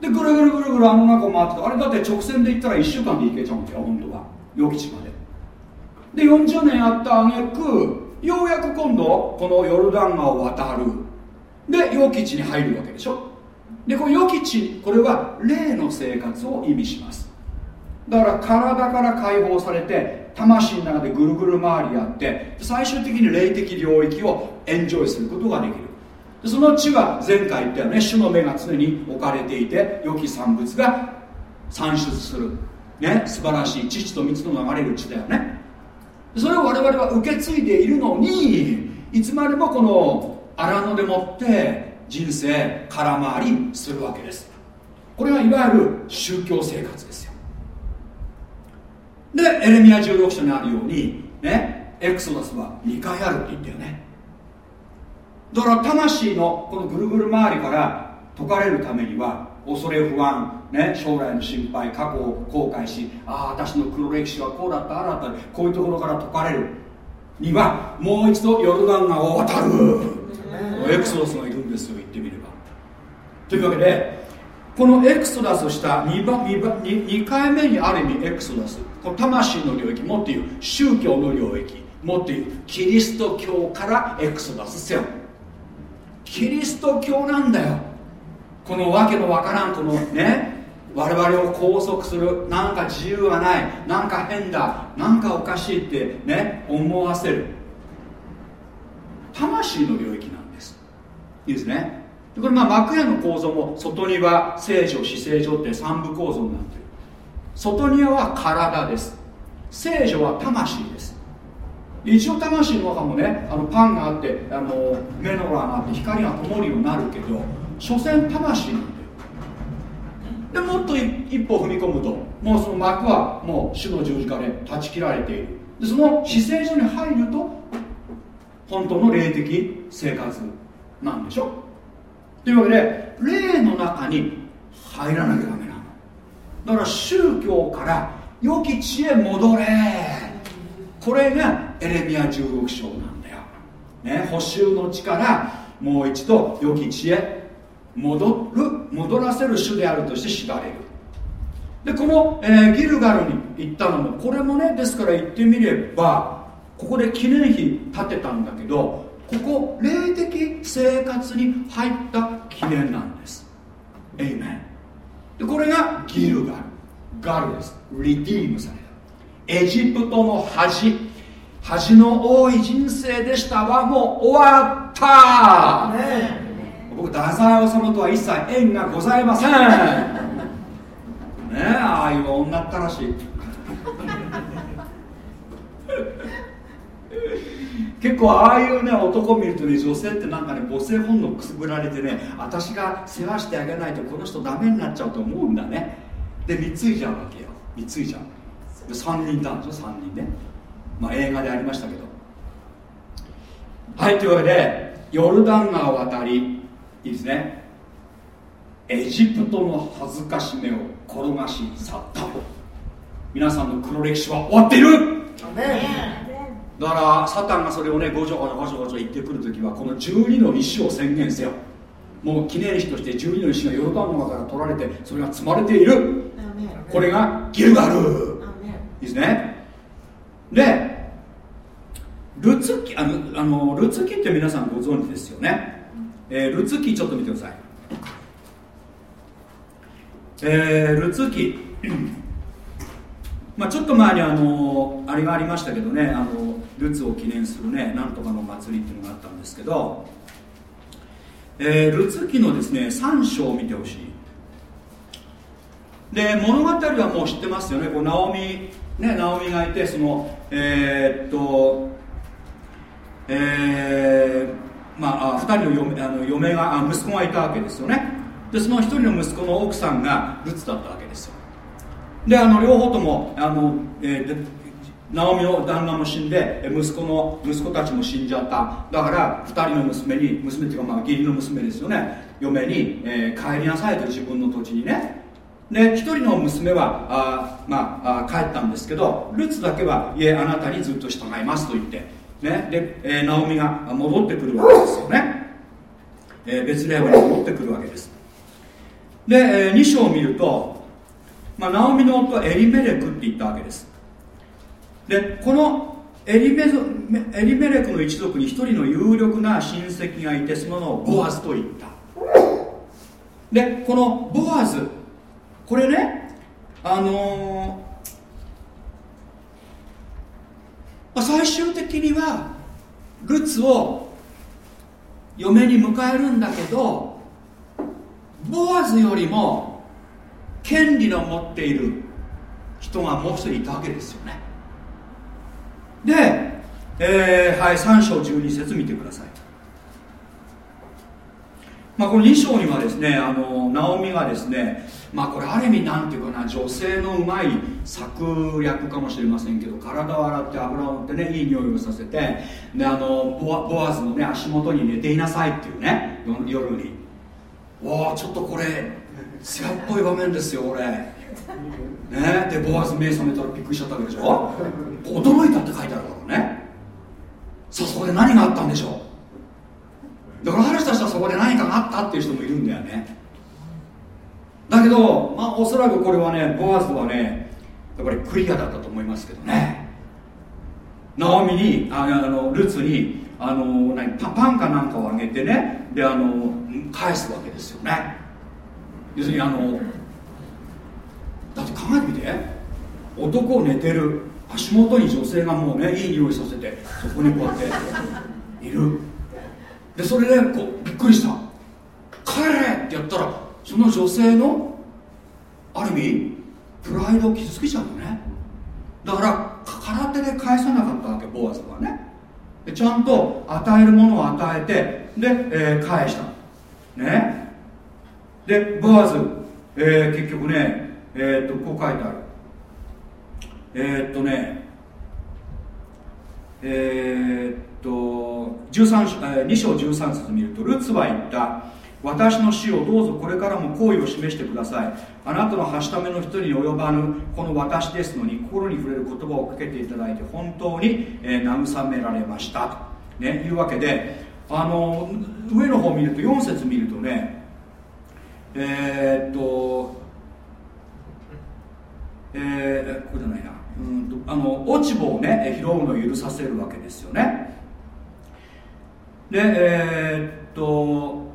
でぐるぐるぐるぐるあの中を回ってあれだって直線で行ったら1週間で行けちゃうんだよ本当は。予期地まで。で40年やったあげくようやく今度このヨルダン川を渡る。で予期地に入るわけでしょ。でこの予期地これは霊の生活を意味します。だから体から解放されて魂の中でぐるぐる回りやって最終的に霊的領域をエンジョイすることができる。でその地は前回言ったよね主の目が常に置かれていて良き産物が産出する。ね素晴らしい父と蜜の流れる地だよね。それを我々は受け継いでいるのにいつまでもこの荒野でもって人生空回りするわけです。これがいわゆる宗教生活ですよ。でエレミア16章にあるようにねエクソダスは2回あるって言ったよね。だから魂のこのぐるぐる回りから解かれるためには恐れ不安、ね、将来の心配過去を後悔しああ私の黒歴史はこうだったああだったこういうところから解かれるにはもう一度ヨルダン川を渡る。エクソダスがいるんですよ言ってみれば。というわけでこのエクソダスした 2, 番 2, 番 2, 2回目にある意味エクソダス。この魂の領域もっていう宗教の領域。もっていうキリスト教からエクソダスせよ。キリスト教なんだよこのわけのわからんこのね我々を拘束するなんか自由がないなんか変だなんかおかしいってね思わせる。魂の領域なんです。いいですね。これまあ幕屋の構造も外庭聖女死聖女って三部構造になってる。外庭は体です。聖女は魂です。一応魂の中もねあのパンがあってあのメノラーがあって光が灯るようになるけど所詮魂なんだよ。でもっと一歩踏み込むともうその幕はもう主の十字架で断ち切られている。でその姿勢所に入ると本当の霊的生活なんでしょ。というわけで霊の中に入らなきゃダメなの。だから宗教から良き地へ戻れ。これがエレミア16章なんだよ、ね、補修の力もう一度良き地へ戻る戻らせる主であるとして知られる。でこの、えー、ギルガルに行ったのもこれもねですから言ってみればここで記念碑建てたんだけどここ霊的生活に入った記念なんです。エイメンでこれがギルガル。ガルです。リディームされた。エジプトの恥。恥の多い人生でしたはもう終わった、ね、僕太宰治とは一切縁がございません。ねえああいう女ったらしい。結構ああいうね男見るとね女性ってなんかね母性本能くすぐられてね私が世話してあげないとこの人ダメになっちゃうと思うんだね。で貢いじゃうわけよ。貢いじゃう。で3人いたんですよ3人ね。まあ映画でありましたけど。はいというわけでヨルダン川渡り。いいですね。エジプトの恥ずかしめを転がし去った。皆さんの黒歴史は終わっている。だからサタンがそれをねごちょごちょごちょごちょ言ってくるときはこの12の石を宣言せよ。もう記念碑として12の石がヨルダン川から取られてそれが積まれている。これがギルガル。いいですね。でルツキあのあのルツキって皆さんご存知ですよね、えー、ルツキちょっと見てください。えー、ルツキ。まあちょっと前にあのあれがありましたけどねあのルツを記念するねなんとかの祭りっていうのがあったんですけど、えー、ルツ記のですね3章を見てほしい。で物語はもう知ってますよね。こうナオミねナオミがいてそのえー、っとえー、まあ2人の嫁あの嫁が息子がいたわけですよね。でその1人の息子の奥さんがルツだったわけですよ。であの両方ともあの、えー、ナオミの旦那も死んで息子の息子たちも死んじゃった。だから2人の娘に娘っていうかまあ義理の娘ですよね。嫁に、えー、帰りなさいと自分の土地にね。で1人の娘はあ、まあ、あ帰ったんですけどルツだけはいえあなたにずっと従いますと言って、ね。でえー、ナオミが戻ってくるわけですよね、えー、ベツレヘムに戻ってくるわけです。で、えー、2章を見ると、まあ、ナオミの夫エリメレクって言ったわけです。でこのエリメエリメレクの一族に一人の有力な親戚がいてその名をボアズと言った。でこのボアズこれねあのー、最終的にはグッズを嫁に迎えるんだけどボアズよりも権利の持っている人がもう一人いたわけですよね。で、えー、はい3章12節見てください。まあこの2章にはですねあのナオミがですねまあこれある意味なんていうかな女性のうまい策略かもしれませんけど体を洗って油を塗ってねいい匂いをさせてであのボアボアズのね足元に寝ていなさいっていうね夜に。わあちょっとこれ艶っぽい場面ですよ俺ねでボアズ目覚めたらびっくりしちゃったわけでしょ？驚いたって書いてあるからね。さあそこで何があったんでしょう？だからある人たちはそこで何かがあったっていう人もいるんだよね。だけどまあおそらくこれはねボアズはねやっぱりクリアだったと思いますけどね。ナオミにあのルツにあの何パパンかなんかをあげてねであの返すわけですよね。要するにあのだって考えてみて。男寝てる足元に女性がもうねいい匂いさせてそこにこうやっている。でそれでこうびっくりした。帰れってやったらその女性のある意味プライドを傷つけちゃうのね。だから空手で返さなかったわけボアズはね。でちゃんと与えるものを与えてで、えー、返した。ね。でボアズ、えー、結局ねえー、っとこう書いてある。えー、っとねえー、っと13、2章13節見るとルツは言った。私の死をどうぞこれからも好意を示してください。あなたのはしための人に及ばぬこの私ですのに心に触れる言葉をかけていただいて本当に、えー、慰められました。と、ね、いうわけであの上の方を見ると4節見るとねえー、っとえー、ここじゃないなうんとあの落ち葉をね拾うのを許させるわけですよね。でえー、っと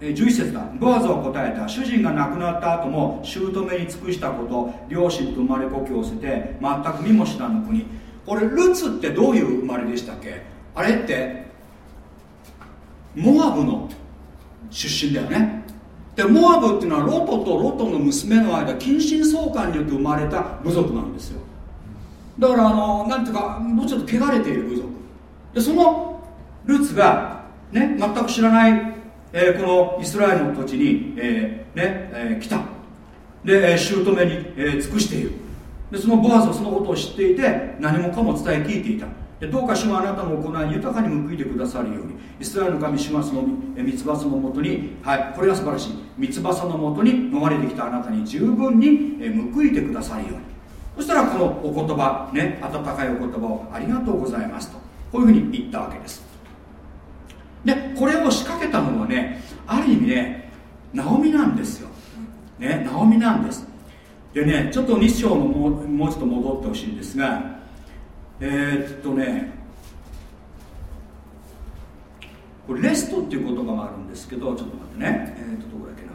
11節だ。ボアズは答えた。主人が亡くなった後も姑に尽くしたこと両親と生まれ故郷を捨てて全く身も知らぬ国これルツってどういう生まれでしたっけ？あれってモアブの出身だよね。でモアブっていうのはロトとロトの娘の間近親相関によって生まれた部族なんですよ。だからあのなんていうかもうちょっと汚れている部族。でそのルツがね全く知らないえー、このイスラエルの土地に、えーねえー、来た。で姑に、え、尽くしている。でそのボアズはそのことを知っていて何もかも伝え聞いていた。でどうか主はあなたの行い豊かに報いてくださるように。イスラエルの神主はその三つ葉のもとにはいこれが素晴らしい。三つ葉のもとに逃れてきたあなたに十分に報いてくださるように。そしたらこのお言葉ね温かいお言葉をありがとうございますとこういうふうに言ったわけです。でこれを仕掛けたのはねある意味ねナオミなんですよ。ねナオミなんです。でねちょっと日章のもうもうちょっと戻ってほしいんですがえー、っとねこれレストっていう言葉があるんですけどちょっと待ってね。えー、っとどこだっけな、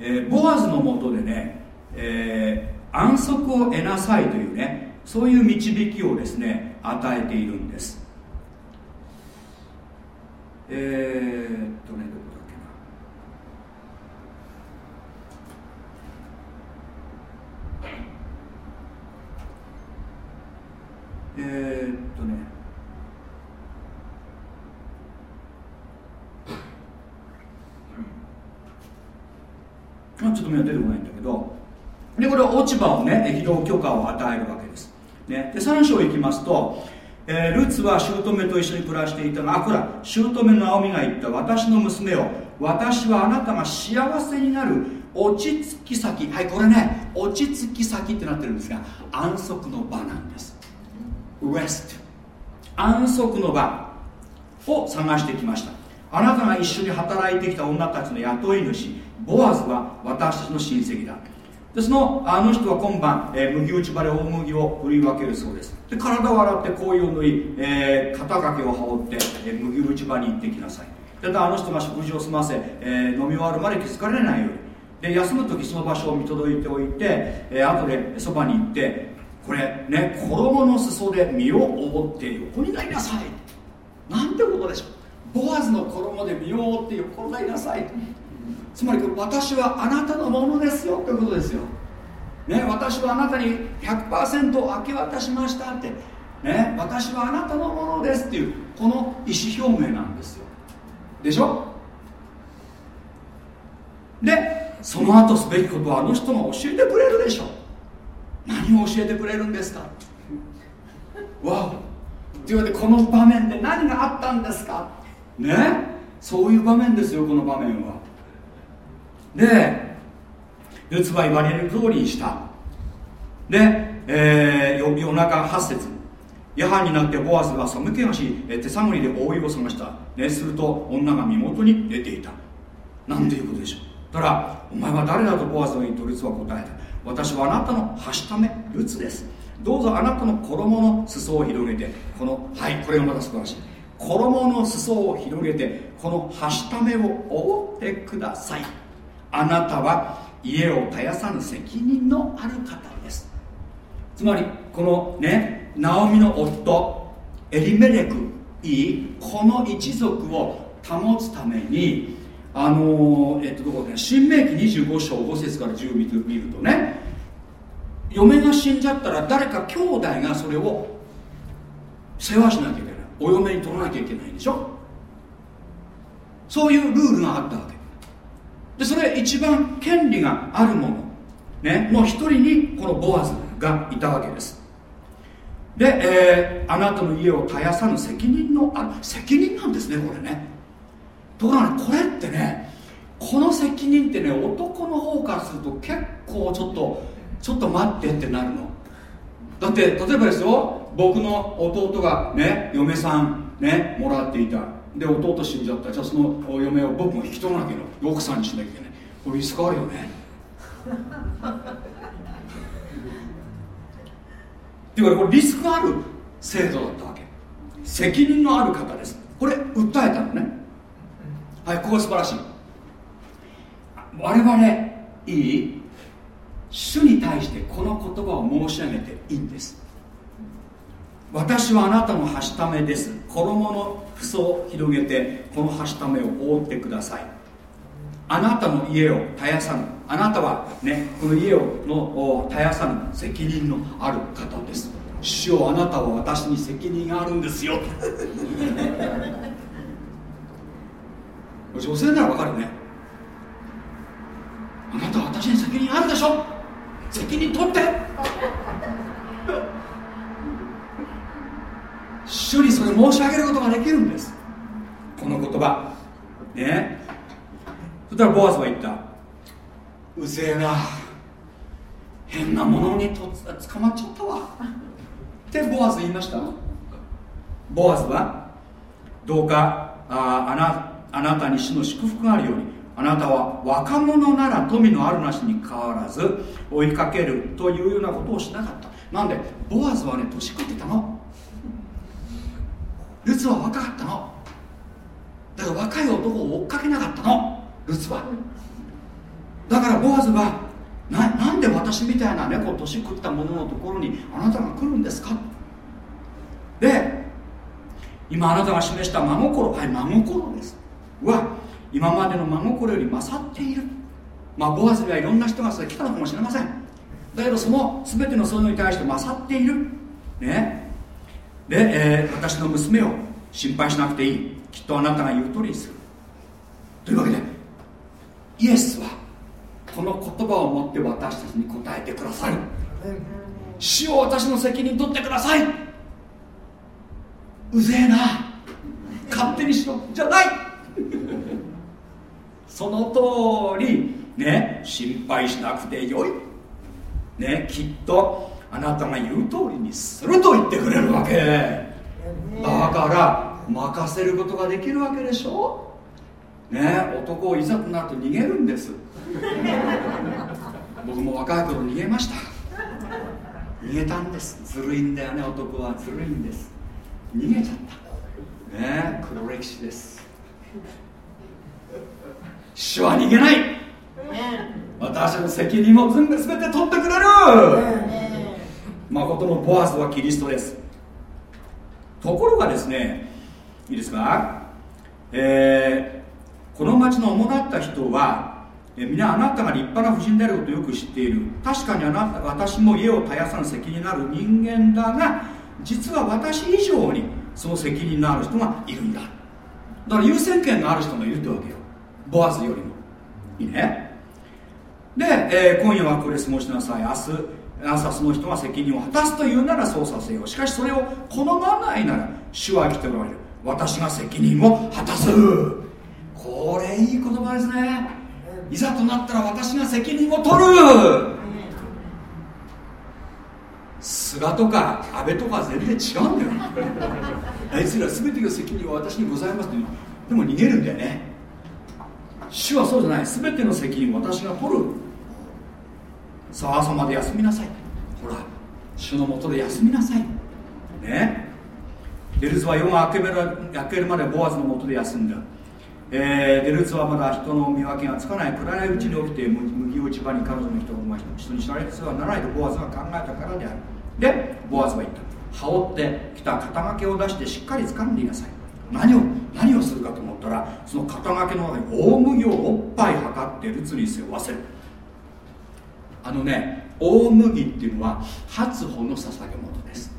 えー、ボアズのもとでね、えー、安息を得なさいというねそういう導きをですね与えているんです。えー、っとねどこだっけな。えー、っとね。あちょっと目は出てこないんだけど。でこれは落ち葉をね移動許可を与えるわけです、ね、で3章いきますとえー、ルツは姑と一緒に暮らしていたがあこら姑のナオミが言った私の娘を私はあなたが幸せになる落ち着き先はいこれね落ち着き先ってなってるんですが安息の場なんです。ウエスト安息の場を探してきました。あなたが一緒に働いてきた女たちの雇い主ボアズは私たちの親戚だ。でそのあの人は今晩、えー、麦打ち場で大麦を振り分けるそうです。で体を洗って香油を塗り、えー、肩掛けを羽織って、えー、麦打ち場に行ってきなさい。であの人が食事を済ませ、えー、飲み終わるまで気づかれないようにで休む時その場所を見届いておいて、えー、後でそばに行ってこれね衣の裾で身を覆って横になりなさい。なんてことでしょう。ボアズの衣で身を覆って横になりなさい。つまり私はあなたのものですよということですよ、ね、私はあなたに100%明け渡しましたって、ね、私はあなたのものですっていうこの意思表明なんですよ。でしょ？でその後すべきことはあの人が教えてくれるでしょ。何を教えてくれるんですか？わお。というわけでこの場面で何があったんですか？ねそういう場面ですよこの場面は。でルツは言われる通りにした。で、え。ー、夜中8節。夜半になってボアズが寒気がし手探りで覆いを探した、ね、すると女が身元に出ていた。なんていうことでしょう。たらお前は誰だとボアズが言うとルツは答えた。私はあなたのはしためルツです。どうぞあなたの衣の裾を広げてこのはいこれがまた素晴らしい。衣の裾を広げてこのはしためを覆ってください。あなたは家を絶やさぬ責任のある方です。つまりこのねナオミの夫エリメレクいいこの一族を保つためにあのー、えっとどこだね新明記25章5節から10見見るとね嫁が死んじゃったら誰か兄弟がそれを世話しなきゃいけない。お嫁に取らなきゃいけないんでしょ。そういうルールがあったわけ。でそれ一番権利があるもの、ね、の一人にこのボアズがいたわけです。で、えー、あなたの家を絶やさぬ責任のある。責任なんですねこれね。ところがねこれってねこの責任ってね男の方からすると結構ちょっとちょっと待ってってなるの。だって例えばですよ僕の弟がね嫁さんねもらっていた。で弟死んじゃった。じゃあその嫁を僕も引き取らなきゃいけない。奥さんにしなきゃいけない。これリスクあるよね。っていうかこれリスクある。制度だったわけ。責任のある方です。これ訴えたのね。はいここ素晴らしい。我々いい？主に対してこの言葉を申し上げていいんです。私はあなたのはしためです。衣の裾を広げてこのはしためを覆ってください。あなたの家を絶やさぬ。あなたはねこの家をの絶やさぬ。責任のある方です。主よあなたは私に責任があるんですよ。女性ならわかるね。あなたは私に責任あるでしょ。責任取って。主にそれ申し上げることができるんです。この言葉。ね。そしたらボアズは言った。うぜえな。変なものにと捕まっちゃったわ。ってボアズ言いました。ボアズはどうかああなあなたに主の祝福があるようにあなたは若者なら富のあるなしに変わらず追いかけるというようなことをしなかった。なんでボアズはね年食ってたのルツは若かったの。だから若い男を追っかけなかったの。ルツはだからボアズはななんで私みたいな猫年食った者のところにあなたが来るんですか？で今あなたが示した真心はい真心です。は今までの真心より勝っている。まあボアズにはいろんな人がそれ来たのかもしれません。だけどその全てのそういうのに対して勝っている。ね、えー、私の娘を心配しなくていい。きっとあなたが言う通りにする。というわけでイエスはこの言葉を持って私たちに答えてくださる。死を私の責任取ってください。うぜえな。勝手にしろじゃない。その通りね心配しなくてよい。ねきっとあなたが言う通りにすると言ってくれるわけ。だから任せることができるわけでしょ？ね男をいざとなると逃げるんです。僕も若い頃逃げました。逃げたんです。ずるいんだよね男は。ずるいんです。逃げちゃった。ね黒歴史です。主は逃げない。私の責任を全て全て取ってくれる誠のボアズはキリストですところがですねいいですか、えー、この町の主だった人はえ皆あなたが立派な婦人であることをよく知っている。確かにあなた私も家を絶やさぬ責任のある人間だが実は私以上にその責任のある人がいるんだ。だから優先権がある人がいるってわけよ。ボアズよりも。いいね？で、えー、今夜はこれ質問しなさい。明日朝その人が責任を果たすというならそうさせよ。うしかしそれを好まないなら主は生きておられる。私が責任を果たす。これいい言葉ですね。いざとなったら私が責任を取る。菅とか安倍とか全然違うんだよ。あいつら全ての責任は私にございますってでも逃げるんだよね。主はそうじゃない。全ての責任を私が取る。さあ朝まで休みなさい。ほら主のもとで休みなさい。ね。デルズは夜が明ける明けるまでボアズのもとで休んだ。えー、デルツはまだ人の見分けがつかない暗いうちに起きて麦打ち場に彼女の人が人に知られてはならないとボアズは考えたからである。でボアズは言った。羽織ってきた肩掛けを出してしっかり掴んでいなさい。何を何をするかと思ったらその肩掛けの中に大麦をおっぱい測ってルツに背負わせる。あのね大麦っていうのは初穂の捧げ物です。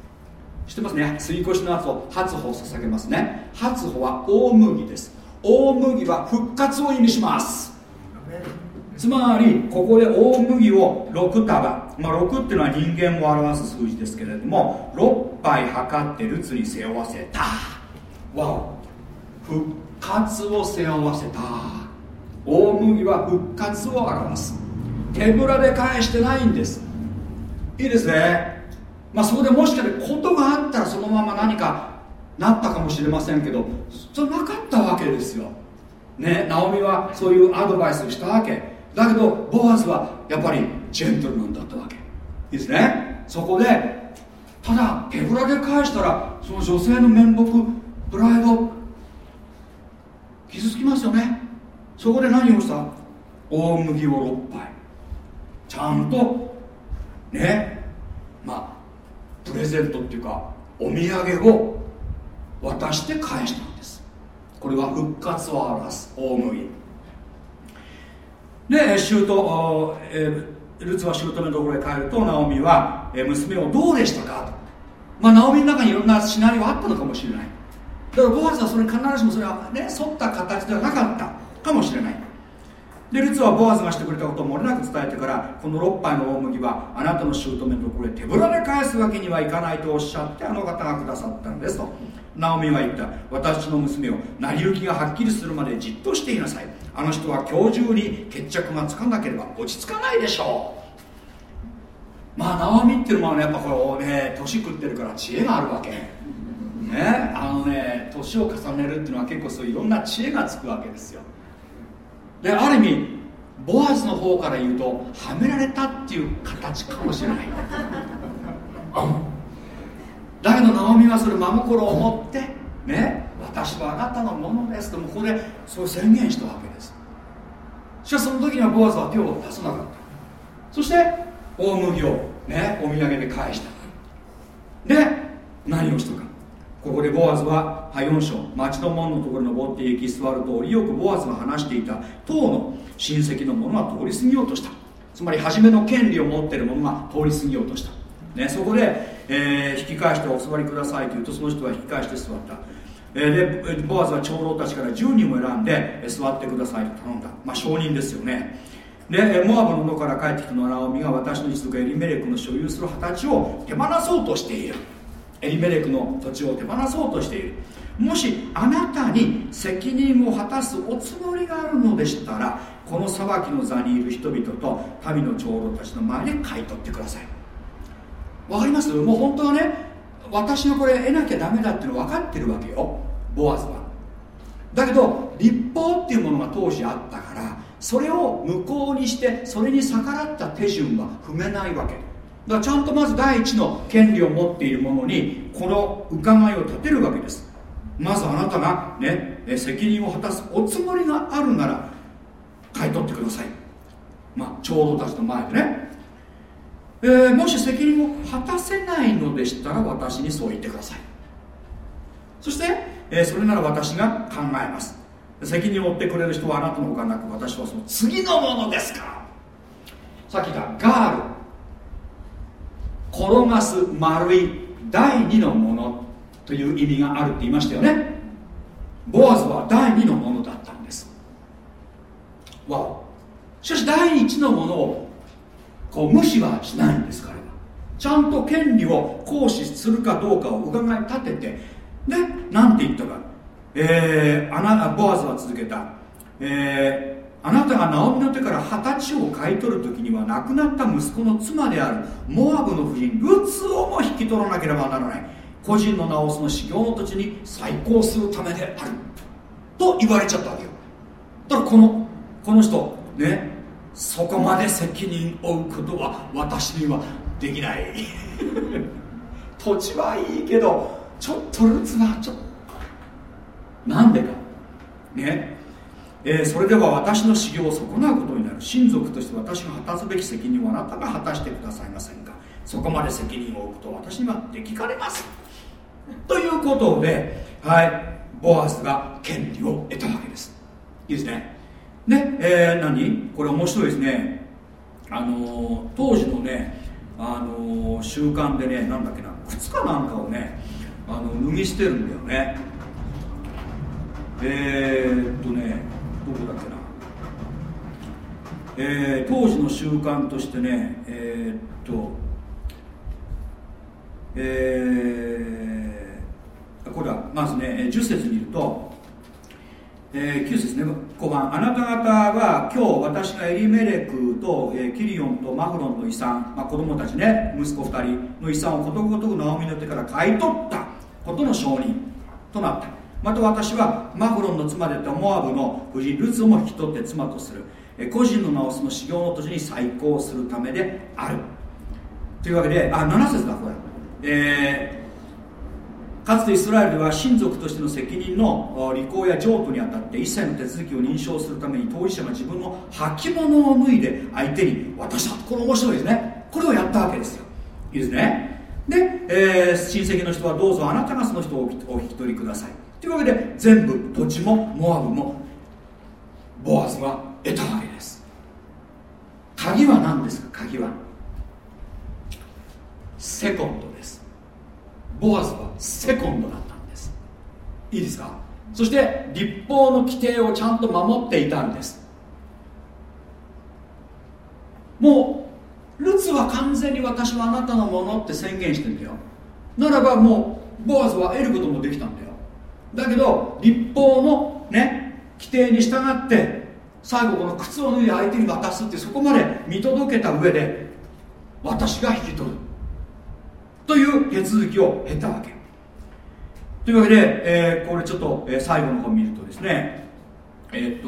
知ってますね？杉越しの後初穂を捧げますね。初穂は大麦です。大麦は復活を意味します。つまりここで大麦を6束、まあ、6っていうのは人間を表す数字ですけれども6杯測ってルツに背負わせた。わお。復活を背負わせた。大麦は復活を表す。手ぶらで返してないんです。いいですね。まあそこでもしかしてことがあったらそのまま何かなったかもしれませんけどそれなかったわけですよ。ねナオミはそういうアドバイスをしたわけ。だけどボアズはやっぱりジェントルマンだったわけ。いいですね。そこでただ手ぶらで返したらその女性の面目プライド傷つきますよね。そこで何をした？大麦を6杯。ちゃんとねまあプレゼントっていうかお土産を渡して返したんです。これは復活を表す大麦で舅、えー、ルツは姑のところへ帰るとナオミは、えー、娘をどうでしたか？と。まあナオミの中にいろんなシナリオあったのかもしれない。だからボアズはそれ必ずしもそれはね沿った形ではなかったかもしれない。でルツはボアズがしてくれたことを漏れなく伝えてからこの6杯の大麦はあなたの姑のところへ手ぶらで返すわけにはいかないとおっしゃってあの方がくださったんですと。ナオミは言った。私の娘を成り行きがはっきりするまでじっとしていなさい。あの人は今日中に決着がつかなければ落ち着かないでしょう。まあナオミっていうのはねやっぱこれね年食ってるから知恵があるわけ。ね。あのね年を重ねるっていうのは結構そういろんな知恵がつくわけですよ。である意味ボアズの方から言うとはめられたっていう形かもしれない。だけどナオミはそれ真心を持ってね私はあなたのものですともここでそう宣言したわけです。しかしその時にはボアズは手を出さなかった。そして大麦をねお土産で返した。で何をしたか。ここでボアズは4章町の門のところに登って行き座ると折よくボアズが話していた党の親戚の者が通り過ぎようとした。つまり初めの権利を持っている者が通り過ぎようとした、ね、そこで、えー、引き返してお座りくださいと言うとその人は引き返して座った。えー、でボアズは長老たちから10人を選んで座ってくださいと頼んだ。まあ承認ですよね。でモアブの野から帰ってきたのナオミが私の一族エリメレクの所有する二十歳を手放そうとしている。エリメレクの土地を手放そうとしている。もしあなたに責任を果たすおつもりがあるのでしたらこの裁きの座にいる人々と民の長老たちの前で買い取ってください。わかります？もう本当はね私のこれ得なきゃダメだっていうの分かってるわけよ。ボアズは。だけど立法っていうものが当時あったからそれを無効にしてそれに逆らった手順は踏めないわけ。だからちゃんとまず第一の権利を持っている者にこの伺いを立てるわけです。まずあなたがね責任を果たすおつもりがあるなら買い取ってください。まあ長老たちの前でね、えー、もし責任を果たせないのでしたら私にそう言ってください。そして、えー、それなら私が考えます。責任を負ってくれる人はあなたのほかなく私はその次のものですから。さっきがガール。転がす丸い第二のものという意味があるって言いましたよね。ボアズは第二のものだったんです。わお。しかし第一のものをこう無視はしないんです彼は。ちゃんと権利を行使するかどうかを伺い立ててで何て言ったか、えー、あなボアズは続けた、えーあなたがナオミの手から二十歳を買い取る時には亡くなった息子の妻であるモアブの夫人ルツをも引き取らなければならない。個人の名をその修行の土地に再興するためである。と言われちゃったわけよ。だからこのこの人ねそこまで責任を負うことは私にはできない。土地はいいけどちょっとルツはちょっと。なんでか。ね。えー、それでは私の修行を損なうことになる親族として私が果たすべき責任をあなたが果たしてくださいませんか。そこまで責任を負うことは私にはできかねます。ということで、はい、ボアスが権利を得たわけです。いいですね。で、えー、何？これ面白いですね。あのー、当時のね、あの、習慣でねなんだっけな靴かなんかをねあの脱ぎ捨てるんだよね。え、っとねどこだっけな、えー、当時の習慣としてねえー、っとえー、これはまずね10節にいると、えー、9節ね5番あなた方は今日私がエリメレクと、えー、キリオンとマフロンの遺産、まあ、子供たちね息子2人の遺産をことごとくナオミの手から買い取ったことの承認となった。また私はマフロンの妻であったモアブの夫人ルツをも引き取って妻とする。個人の名をその修行の土地に再興するためである。というわけであ7節だこれ、えー、かつてイスラエルでは親族としての責任の履行や譲渡にあたって一切の手続きを認証するために当事者が自分の履物を脱いで相手に渡した。これ面白いですねこれをやったわけですよ。いいですね。で、えー、親戚の人はどうぞあなたがその人をお引き取りください。というわけで全部土地もモアブもボアズが得たわけです。鍵は何ですか？鍵はセコンドです。ボアズはセコンドだったんです。いいですか？そして立法の規定をちゃんと守っていたんです。もうルツは完全に私はあなたのものって宣言してんだよ。ならばもうボアズは得ることもできたんだよ。だけど立法のね規定に従って最後この靴を脱いで相手に渡すってそこまで見届けた上で私が引き取る。という手続きを経たわけ。というわけで、えー、これちょっと、えー、最後の方見るとですねえー、っと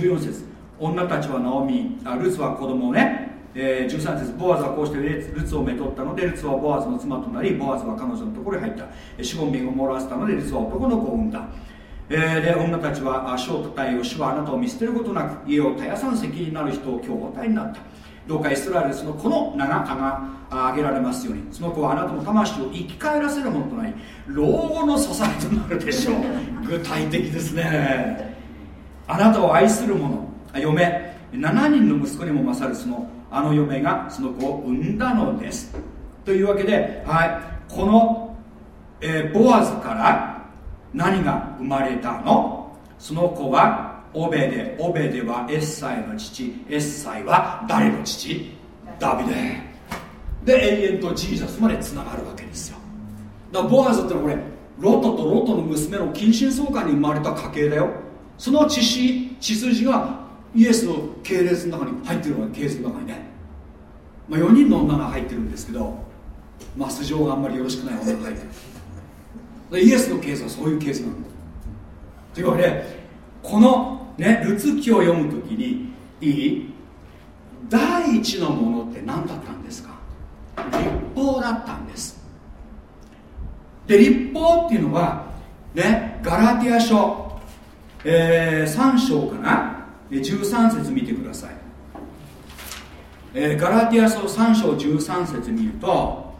14節。女たちはナオミあルツは子供をねえー、13節ボアズはこうしてルツをめとったのでルツはボアズの妻となりボアズは彼女のところに入った。シモンビンを漏らしたのでルツは男の子を産んだ、えー、で女たちは主をたえよ主はあなたを見捨てることなく家を絶やさん責任なる人を今日お与えになった。どうかイスラエルその子の名が挙げられますように。その子はあなたの魂を生き返らせるものとなり老後の支えとなるでしょう。具体的ですね。あなたを愛する者嫁7人の息子にも勝るそのあの嫁がその子を産んだのです。というわけで、はい、この、えー、ボアズから何が生まれたの？その子はオベデオベデはエッサイの父エッサイは誰の父？ダビデ。で永遠とジーザスまでつながるわけですよ。だからボアズってのはこれロトとロトの娘の近親相関に生まれた家系だよ。その血血筋がイエスの系列の中に入ってるのが系列の中にね、まあ、4人の女が入ってるんですけど、まあ、素性があんまりよろしくない女が入ってる。イエスのケースはそういうケースなんだ。というわけでこの、ね、ルツ記を読むときにいい第一のものって何だったんですか？立法だったんです。で立法っていうのはねガラティア書、えー、3章かな？13節見てください、えー、ガラティア書3章13節見ると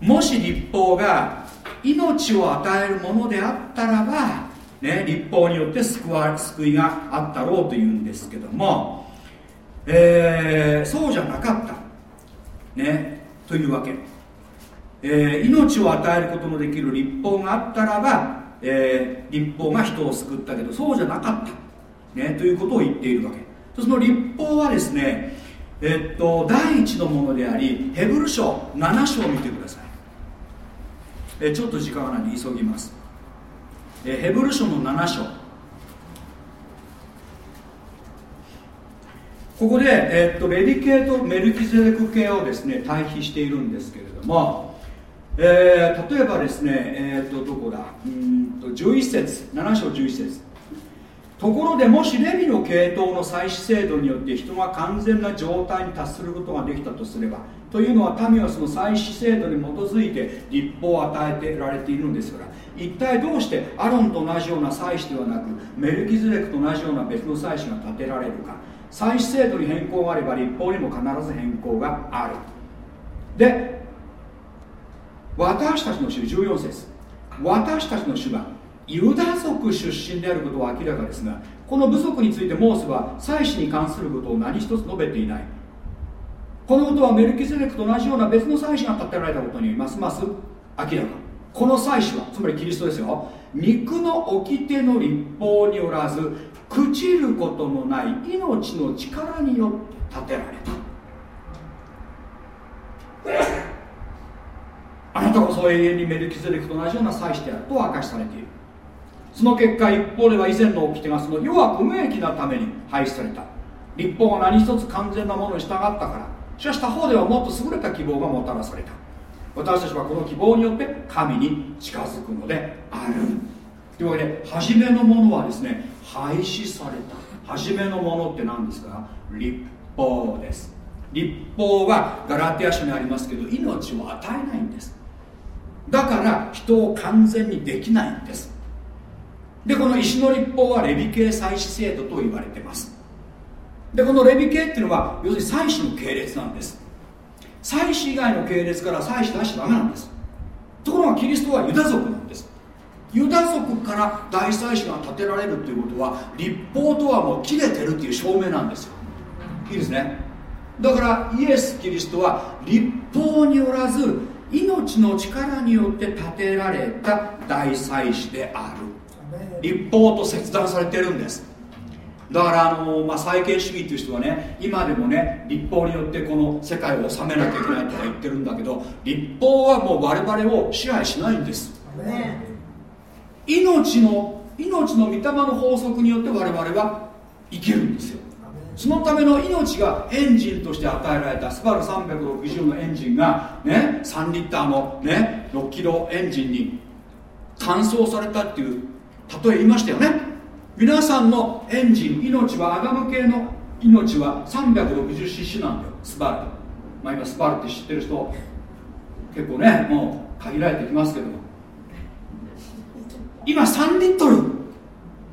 もし立法が命を与えるものであったらば、ね、立法によって救わ救いがあったろうというんですけども、えー、そうじゃなかった、ね、というわけ、えー、命を与えることのできる立法があったらばえー、立法が人を救ったけどそうじゃなかった、ね、ということを言っているわけ。その立法はですねえっと第一のものでありヘブル書7章を見てください、えちょっと時間がないので急ぎます、えヘブル書の7章。ここで、えっとレディ系とメルキゼデク系をですね対比しているんですけれどもえー、例えばですね、えーと、どこだ？うん。と11節7章11節。ところでもしレビの系統の祭祀制度によって人が完全な状態に達することができたとすればというのは民はその祭祀制度に基づいて立法を与えてられているのですから一体どうしてアロンと同じような祭祀ではなくメルキズレクと同じような別の祭祀が立てられるか祭祀制度に変更があれば立法にも必ず変更がある。で私たちの主14節。私たちの主がユダ族出身であることは明らかですがこの部族についてモースは祭祀に関することを何一つ述べていない。このことはメルキゼデクと同じような別の祭祀が立てられたことにます。ます明らか。この祭祀はつまりキリストですよ。肉の掟の立法によらず朽ちることのない命の力によって立てられた。あなたこそ永遠にメルキゼレクと同じような祭司であると明かしされている。その結果一方では以前の掟がその弱く無益なために廃止された。立法が何一つ完全なものに従ったから。しかし他方ではもっと優れた希望がもたらされた。私たちはこの希望によって神に近づくのである。というわけで初めのものはですね廃止された。初めのものって何ですか？立法です。立法はガラテヤ書にありますけど命を与えないんです。だから人を完全にできないんです。でこの石の立法はレビ系祭祀制度と言われてます。でこのレビ系っていうのは要するに祭祀の系列なんです。祭祀以外の系列から祭祀出しちゃダメなんです。ところがキリストはユダ族なんです。ユダ族から大祭司が建てられるっていうことは立法とはもう切れてるっていう証明なんですよ。いいですね。だからイエス・キリストは立法によらず命の力によって建てられた大祭司である。立法と切断されてるんです。だからあの、まあ、再建主義っていう人はね今でもね立法によってこの世界を治めなきゃいけないとか言ってるんだけど立法はもう我々を支配しないんです。命の命の御霊の法則によって我々は生きるんですよ。そのための命がエンジンとして与えられたスバル360のエンジンが、ね、3リッターの、ね、6キロエンジンに乾燥されたっていう例え言いましたよね。皆さんのエンジン命はアガム系の命は 360cc なんだよ。スバルまあ今スバルって知ってる人結構ねもう限られてきますけども。今3リットル。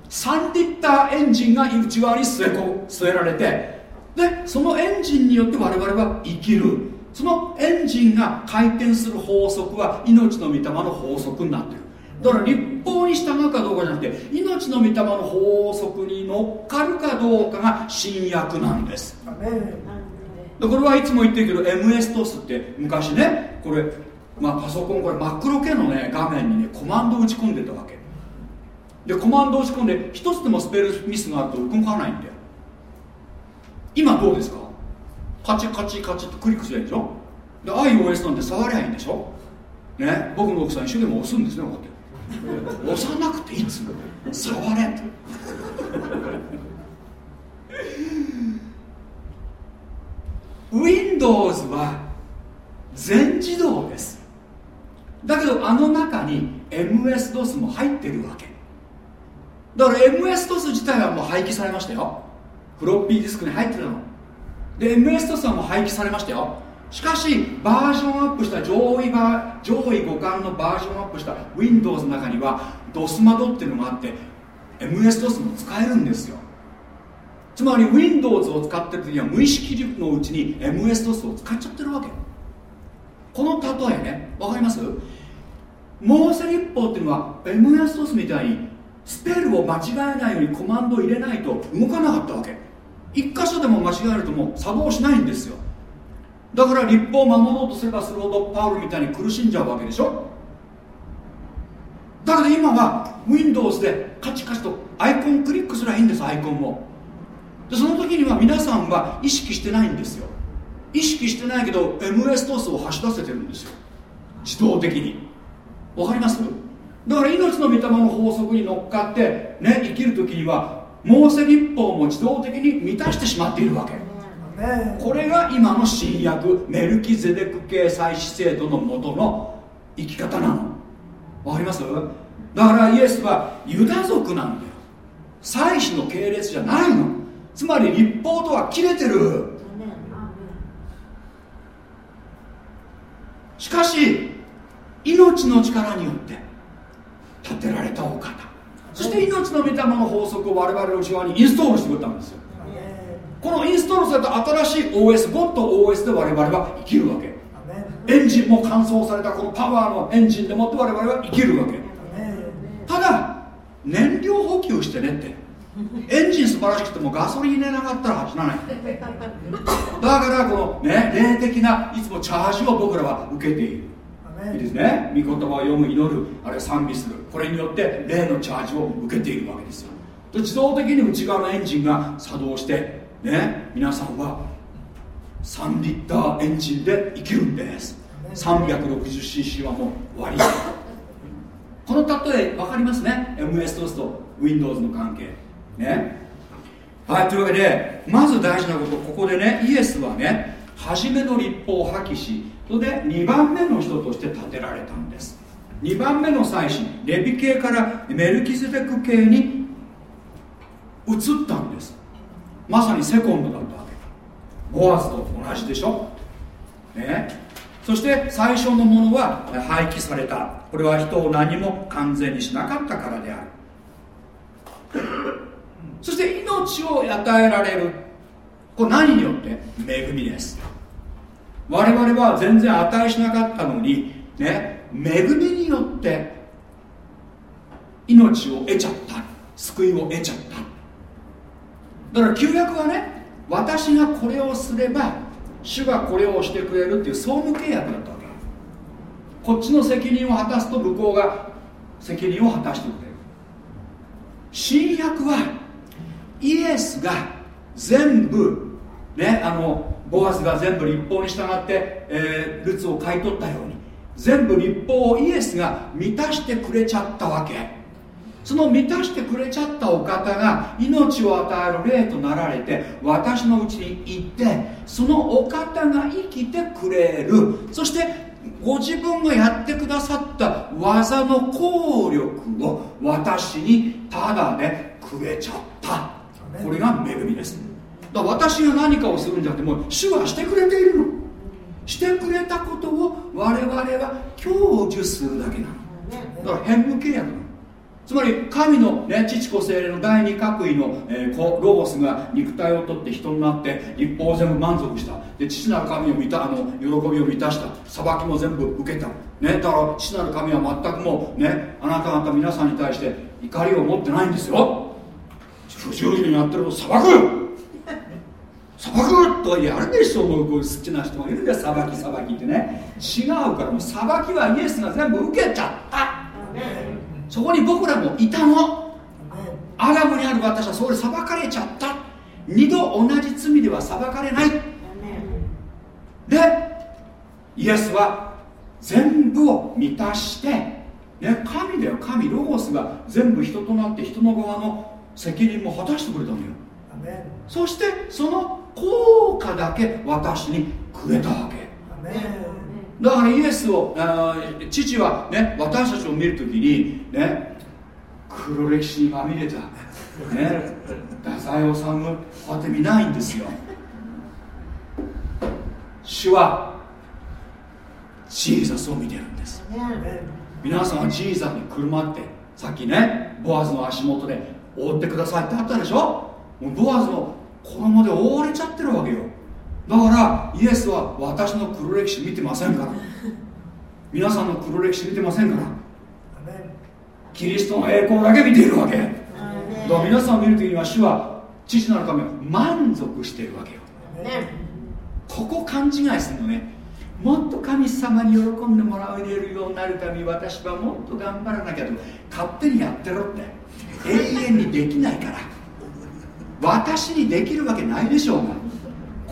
3リッターエンジンが内側に据えこ据えられて。でそのエンジンによって我々は生きる。そのエンジンが回転する法則は命の御霊の法則になってる。だから立法に従うかどうかじゃなくて命の御霊の法則に乗っかるかどうかが新約なんです。でこれはいつも言ってるけど MS トスって昔ねこれ、まあ、パソコンこれ真っ黒系のね画面にねコマンド打ち込んでたわけ。でコマンド打ち込んで一つでもスペルミスがあると動かないんだよ。今どうですか？カチカチカチってクリックするでしょ？で iOS なんて触りゃいいんでしょ？ね？僕の奥さん一生懸命押すんですねこうやって押さなくていいっつう触れ。って Windows は全自動です。だけどあの中に MS-DOS も入ってるわけ。だから MS-DOS 自体はもう廃棄されましたよ。フロッピーディスクに入ってるの。で MS-DOS はもう廃棄されましたよ。しかしバージョンアップした上位バ上位互換のバージョンアップした Windows の中には DOS 窓っていうのがあって MS-DOS も使えるんですよ。つまり Windows を使ってる時には無意識のうちに MS-DOS を使っちゃってるわけ。この例えねわかります？モーセ立法っていうのは MS-DOS みたいにスペルを間違えないようにコマンドを入れないと動かなかったわけ。一箇所でも間違えるともう作動しないんですよ。だから立法を守ろうとすればスロードパウルみたいに苦しんじゃうわけでしょ？だけど今は Windows でカチカチとアイコンクリックすればいいんですアイコンを。でその時には皆さんは意識してないんですよ。意識してないけど MS トースを走らせてるんですよ。自動的に。わかります？だから命の御霊の法則に乗っかってね生きる時にはモーセ立法も自動的に満たしてしまっているわけ。これが今の新約メルキゼデク系祭祀制度のもとの生き方なの。わかります？だからイエスはユダ族なんだよ。祭祀の系列じゃないの。つまり立法とは切れてる。しかし命の力によって建てられたお方。そして命の御霊の法則を我々の内側にインストールしてくれたんですよ。このインストールされた新しい OS ゴッド OS で我々は生きるわけ。エンジンも乾燥されたこのパワーのエンジンでもって我々は生きるわけ。ただ燃料補給してねって。エンジン素晴らしくてもガソリン入れなかったら走らない。だからこのね霊的ないつもチャージを僕らは受けている。いいですね。御言葉を読む祈るあるいは賛美する。これによって霊のチャージを受けているわけですよ。自動的に内側のエンジンが作動してね皆さんは3リッターエンジンで生きるんです。360cc はもう終わり。この例え分かりますね。MS トースと Windows の関係。ね。はいというわけでまず大事なことここでねイエスはね初めの立法を破棄しそれで2番目の人として建てられたんです。2番目の祭司レビ系からメルキゼデク系に移ったんですまさにセコンドだったわけ。だボアズと同じでしょ？ね。そして最初のものは廃棄された。これは人を何も完全にしなかったからである。そして命を与えられる。これ何によって？恵みです。我々は全然値しなかったのにね。恵みによって命を得ちゃった。救いを得ちゃった。だから旧約はね私がこれをすれば主がこれをしてくれるっていう総務契約だったわけ。こっちの責任を果たすと向こうが責任を果たしてくれる。新約はイエスが全部ねあのボアズが全部立法に従って、えー、ルツを買い取ったように全部立法をイエスが満たしてくれちゃったわけ。その満たしてくれちゃったお方が命を与える霊となられて私のうちに行ってそのお方が生きてくれる。そしてご自分がやってくださった技の効力を私にただでくれちゃった。これが恵みです。だから私が何かをするんじゃなくてもう主はしてくれているの。してくれたことを我々は享受するだけなの。だから変無契約なのつまり神の、ね、父子精霊の第二各位の、えー、ロゴスが肉体を取って人になって立法を全部満足した。で父なる神を見たあの喜びを満たした。裁きも全部受けた、ね、だから父なる神は全くもうねあなた方皆さんに対して怒りを持ってないんですよ。不従順にやってると裁く。裁くとやるでしょ。もうこう好きな人もいるんだよ。裁き裁きってね。違うからもう裁きはイエスが全部受けちゃった。そこに僕らもいたの。アダムにある私はそれ裁かれちゃった。二度同じ罪では裁かれない。でイエスは全部を満たして、ね、神だよ。神。ロゴスが全部人となって人の側の責任も果たしてくれたのよ。そしてその効果だけ私にくれたわけ。だからイエスを父はね私たちを見るときにね黒歴史にまみれたね太宰治あって見ないんですよ。主はジーザスを見てるんです。皆さんはジーザスにくるまってさっきねボアズの足元で覆ってくださいってあったでしょ？もうボアズの衣で覆われちゃってるわけよ。だからイエスは私の黒歴史見てませんから。皆さんの黒歴史見てませんから。キリストの栄光だけ見ているわけ。だから皆さんを見るときには主は父なる神は満足しているわけよ。ここ勘違いするのね。もっと神様に喜んでもらえるようになるために私はもっと頑張らなきゃと。勝手にやってろって。永遠にできないから。私にできるわけないでしょうが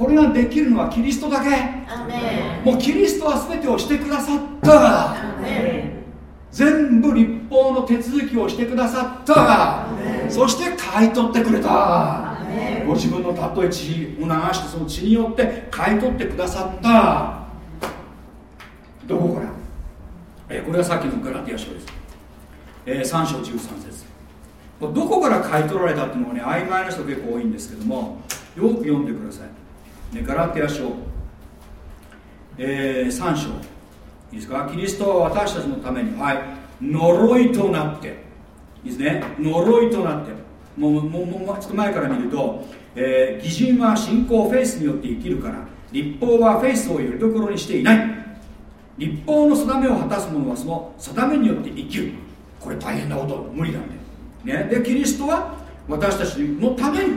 これができるのはキリストだけ。もうキリストは全てをしてくださった。全部立法の手続きをしてくださった。そして買い取ってくれた。ご自分のたとえ血を流してその血によって買い取ってくださった。どこから？えこれはさっきのガラティア書です、えー、3章13節。どこから買い取られたっていうのがね曖昧な人結構多いんですけどもよく読んでください、ね、ガラテア書、えー、3章。いいですか？キリストは私たちのために。はい。呪いとなって。いいですね？呪いとなって。もうもうもうちょっと前から見ると、えー、義人は信仰フェイスによって生きるから立法はフェイスをよりどころにしていない。立法の定めを果たす者はその定めによって生きる。これ大変なこと。無理なんで。ね、でキリストは私たちのために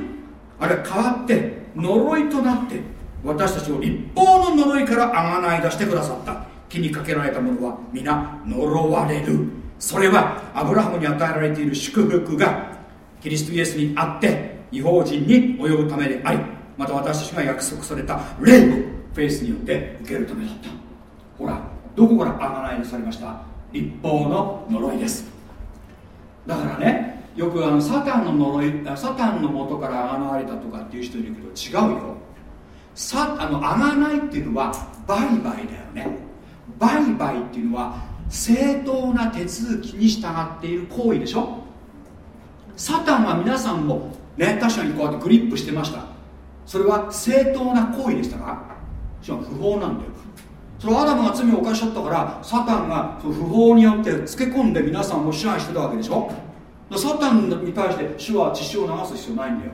あれ変わって呪いとなって私たちを立法の呪いからあがない出してくださった。気にかけられた者は皆呪われる。それはアブラハムに与えられている祝福がキリストイエスにあって違法人に及ぶためでありまた私たちが約束された霊をフェイスによって受けるためだった。ほらどこからあがないにされました？立法の呪いです。だからねよくあのサタンの呪いサタンの元からあがなわれたとかっていう人いるけど違うよ。さあのあがないっていうのは売買だよね。売買っていうのは正当な手続きに従っている行為でしょ。サタンは皆さんもね確かにこうやってグリップしてました。それは正当な行為でしたか？違う不法なんだよ。それアダムが罪を犯しちゃったからサタンがその不法によってつけ込んで皆さんを支配してたわけでしょ。サタンに対して主は血潮を流す必要ないんだよ。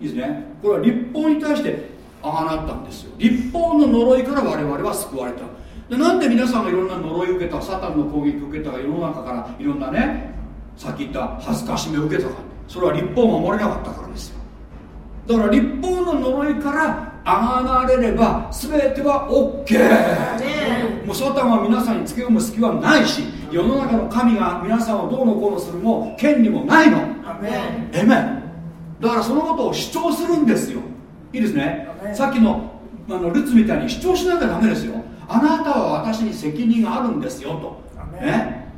いいですね。これは立法に対してああなったんですよ。立法の呪いから我々は救われた。でなんで皆さんがいろんな呪いを受けたサタンの攻撃を受けたか世の中からいろんなねさっき言った恥ずかしめを受けたか。それは立法を守れなかったからですよ。だから立法の呪いからあがれれば全ては OK もうサタンは皆さんにつけ込む隙はないし世の中の神が皆さんをどうのこうのするも権利もないの。えめだからそのことを主張するんですよ。いいですね。さっきのあのルツみたいに主張しなきゃダメですよ。あなたは私に責任があるんですよと。ね。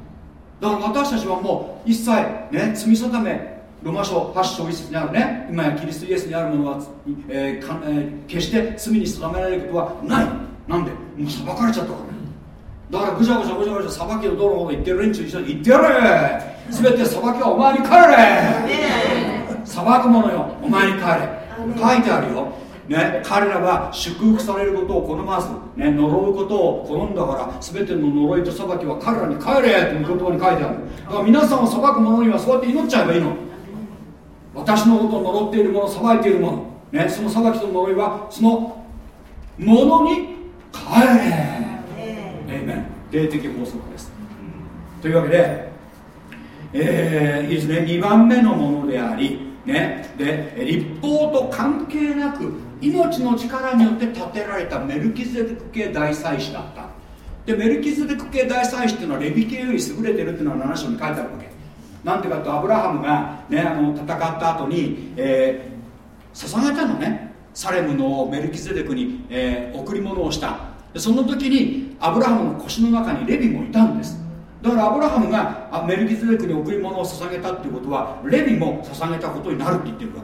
だから私たちはもう一切ね罪定めロマ書8章1節にあるね。今やキリストイエスにあるものは、えーかえー、決して罪に定められることはない。なんで？もう裁かれちゃったからだからぐちゃぐちゃぐちゃぐちゃ裁きの道路ほど言ってる連中一緒に言ってやれ全て裁きはお前に帰れ裁くものよお前に帰れ書いてあるよね、彼らは祝福されることを好まず、ね、呪うことを好んだから全ての呪いと裁きは彼らに帰れという言葉に書いてあるだから皆さんを裁く者にはそうやって祈っちゃえばいいの私のことを呪っている者裁いている者、ね、その裁きと呪いはそのものに帰れ霊的法則です。というわけで、えー、いいですね。2番目のものでありね、で立法と関係なく命の力によって建てられたメルキゼデク系大祭司だった。でメルキゼデク系大祭司っていうのはレビ系より優れてるっていうのは7章に書いてあるわけ。なんでかとアブラハムが、ね、あの戦った後に、えー、捧げたのね。サレムのメルキゼデクに、えー、贈り物をした。でその時にアブラハムの腰の中にレビもいたんです。だからアブラハムがメルキゼデクに贈り物を捧げたっていうことはレビも捧げたことになるって言ってるわ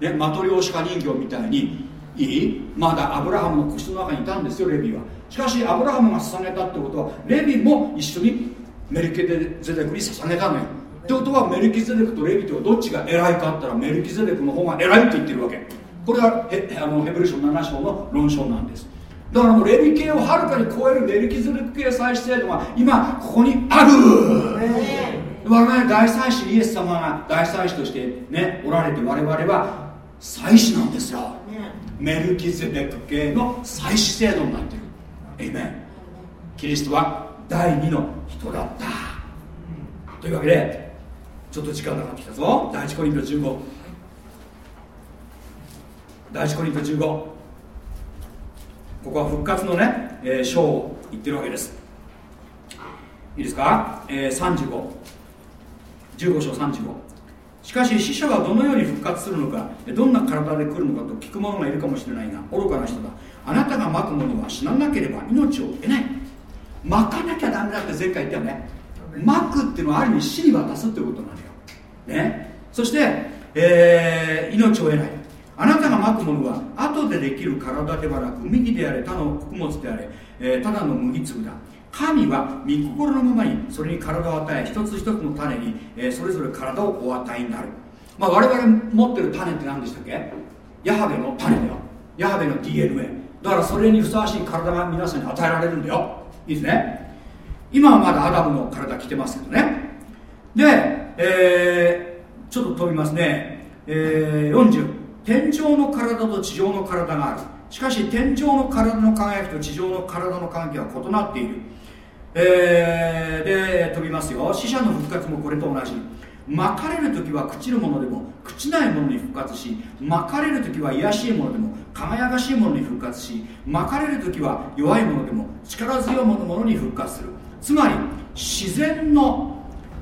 け、ね、マトリョーシカ人形みたいにいい？まだアブラハムの腰の中にいたんですよレビは。しかしアブラハムが捧げたってことはレビも一緒にメルキゼデクに捧げたのよ。ってことはメルキゼデクとレビとどっちが偉いかって言ったらメルキゼデクの方が偉いって言ってるわけ。これはヘあのヘブル書7章の論証なんです。だからもうレビ系をはるかに超えるメルキゼデク系祭司制度が今ここにある。我々大祭司イエス様が大祭司としてねおられて我々は祭司なんですよ。メルキゼデク系の祭司制度になってる。エイメンキリストは第二の人だった。というわけでちょっと時間がかかってきたぞ。第一コリント15第一コリント15ここは復活のね、えー、章を言ってるわけです。いいですか、えー、35 15章35しかし死者はどのように復活するのかどんな体で来るのかと聞く者がいるかもしれないが愚かな人だ。あなたがまくものは死ななければ命を得ない。まかなきゃダメだって前回言ったよね。まくっていうのはある意味死に渡すってことなのよ、ね、そして、えー、命を得ない。あなたがまくものは後でできる体ではなく麦であれ他の穀物であれ、えー、ただの麦粒だ。神は御心のままにそれに体を与え一つ一つの種に、えー、それぞれ体をお与えになる、まあ、我々持ってる種って何でしたっけ？ヤハベの種だよ。ヤハベの DNA だからそれにふさわしい体が皆さんに与えられるんだよ。いいですね。今はまだアダムの体着てますけどね。で、えー、ちょっと飛びますね、えー、40天井の体と地上の体がある。しかし天井の体の輝きと地上の体の輝きは異なっている。えー、で飛びますよ。死者の復活もこれと同じ。巻かれる時は朽ちるものでも朽ちないものに復活し巻かれる時は卑しいものでも輝かしいものに復活し巻かれる時は弱いものでも力強いものに復活する。つまり自然の、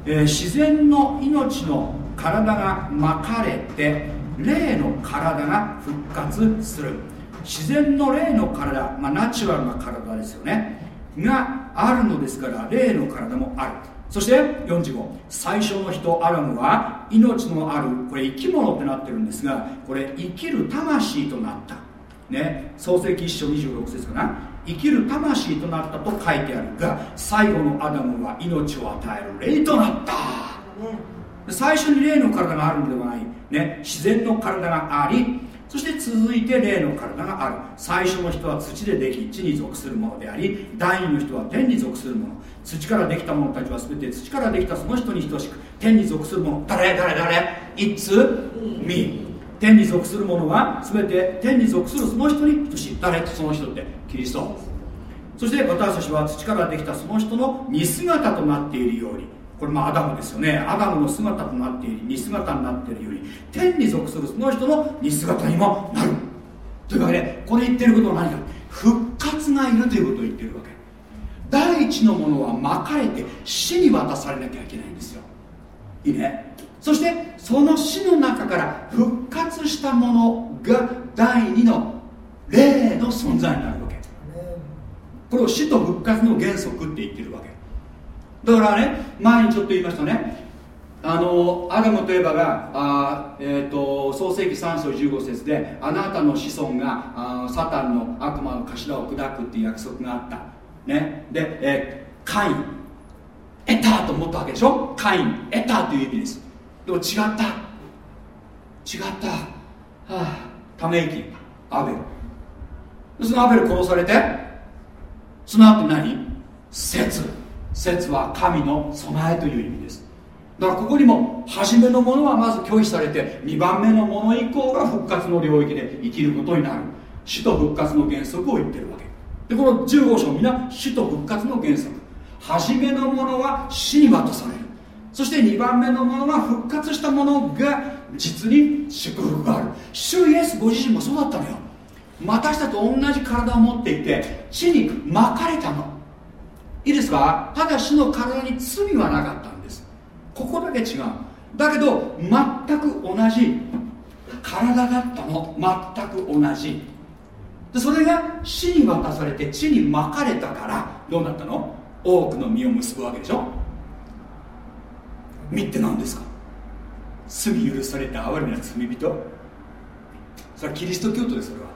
えー、自然の命の体が巻かれて霊の体が復活する。自然の霊の体、まあ、ナチュラルな体ですよね。があるのですから霊の体もある。そして45最初の人アダムは命のあるこれ生き物ってなってるんですがこれ生きる魂となった。ね。創世記一章26節かな。生きる魂となったと書いてあるが最後のアダムは命を与える霊となった。最初に霊の体があるのではない、ね、自然の体がありそして続いて霊の体がある。最初の人は土ででき地に属するものであり第二の人は天に属するもの。土からできた者たちは全て土からできたその人に等しく天に属する者誰？誰？誰？It's me 天に属する者は全て天に属するその人に等しい。誰？その人ってキリスト。そして私たちは土からできたその人の似姿となっているように。これまあアダムですよね。アダムの姿となっている似姿になっているように天に属するその人の似姿にもなる。というわけでこれ言ってることは何か。復活がいるということを言ってるわけ。第一のものはまかれて死に渡されなきゃいけないんですよ。いいね。そしてその死の中から復活したものが第二の霊の存在になるわけ。これを死と復活の原則って言ってるわけだからね前にちょっと言いましたね。あのアダムとエバがあ、えーと、創世紀3章15節であなたの子孫があサタンの悪魔の頭を砕くっていう約束があった、ね、で、えー、カイン。得たと思ったわけでしょ？カイン。得たという意味です。でも違った。違った。はあ。ため息。アベル。そのアベル殺されてその後何？説。説は神の備えという意味です。だからここにも初めのものはまず拒否されて2番目のもの以降が復活の領域で生きることになる。死と復活の原則を言ってるわけ。でこの15章皆死と復活の原則。初めのものは死に渡される。そして2番目のものは復活したものが実に祝福がある。主イエスご自身もそうだったのよ。私たちと同じ体を持っていて地に巻かれたの。いいですか？ただ死の体に罪はなかったんです。ここだけ違う。だけど全く同じ。体だったの。全く同じ。でそれが死に渡されて地に巻かれたからどうなったの？多くの実を結ぶわけでしょ？実って何ですか？罪許された哀れな罪人？それはキリスト教徒ですそれは。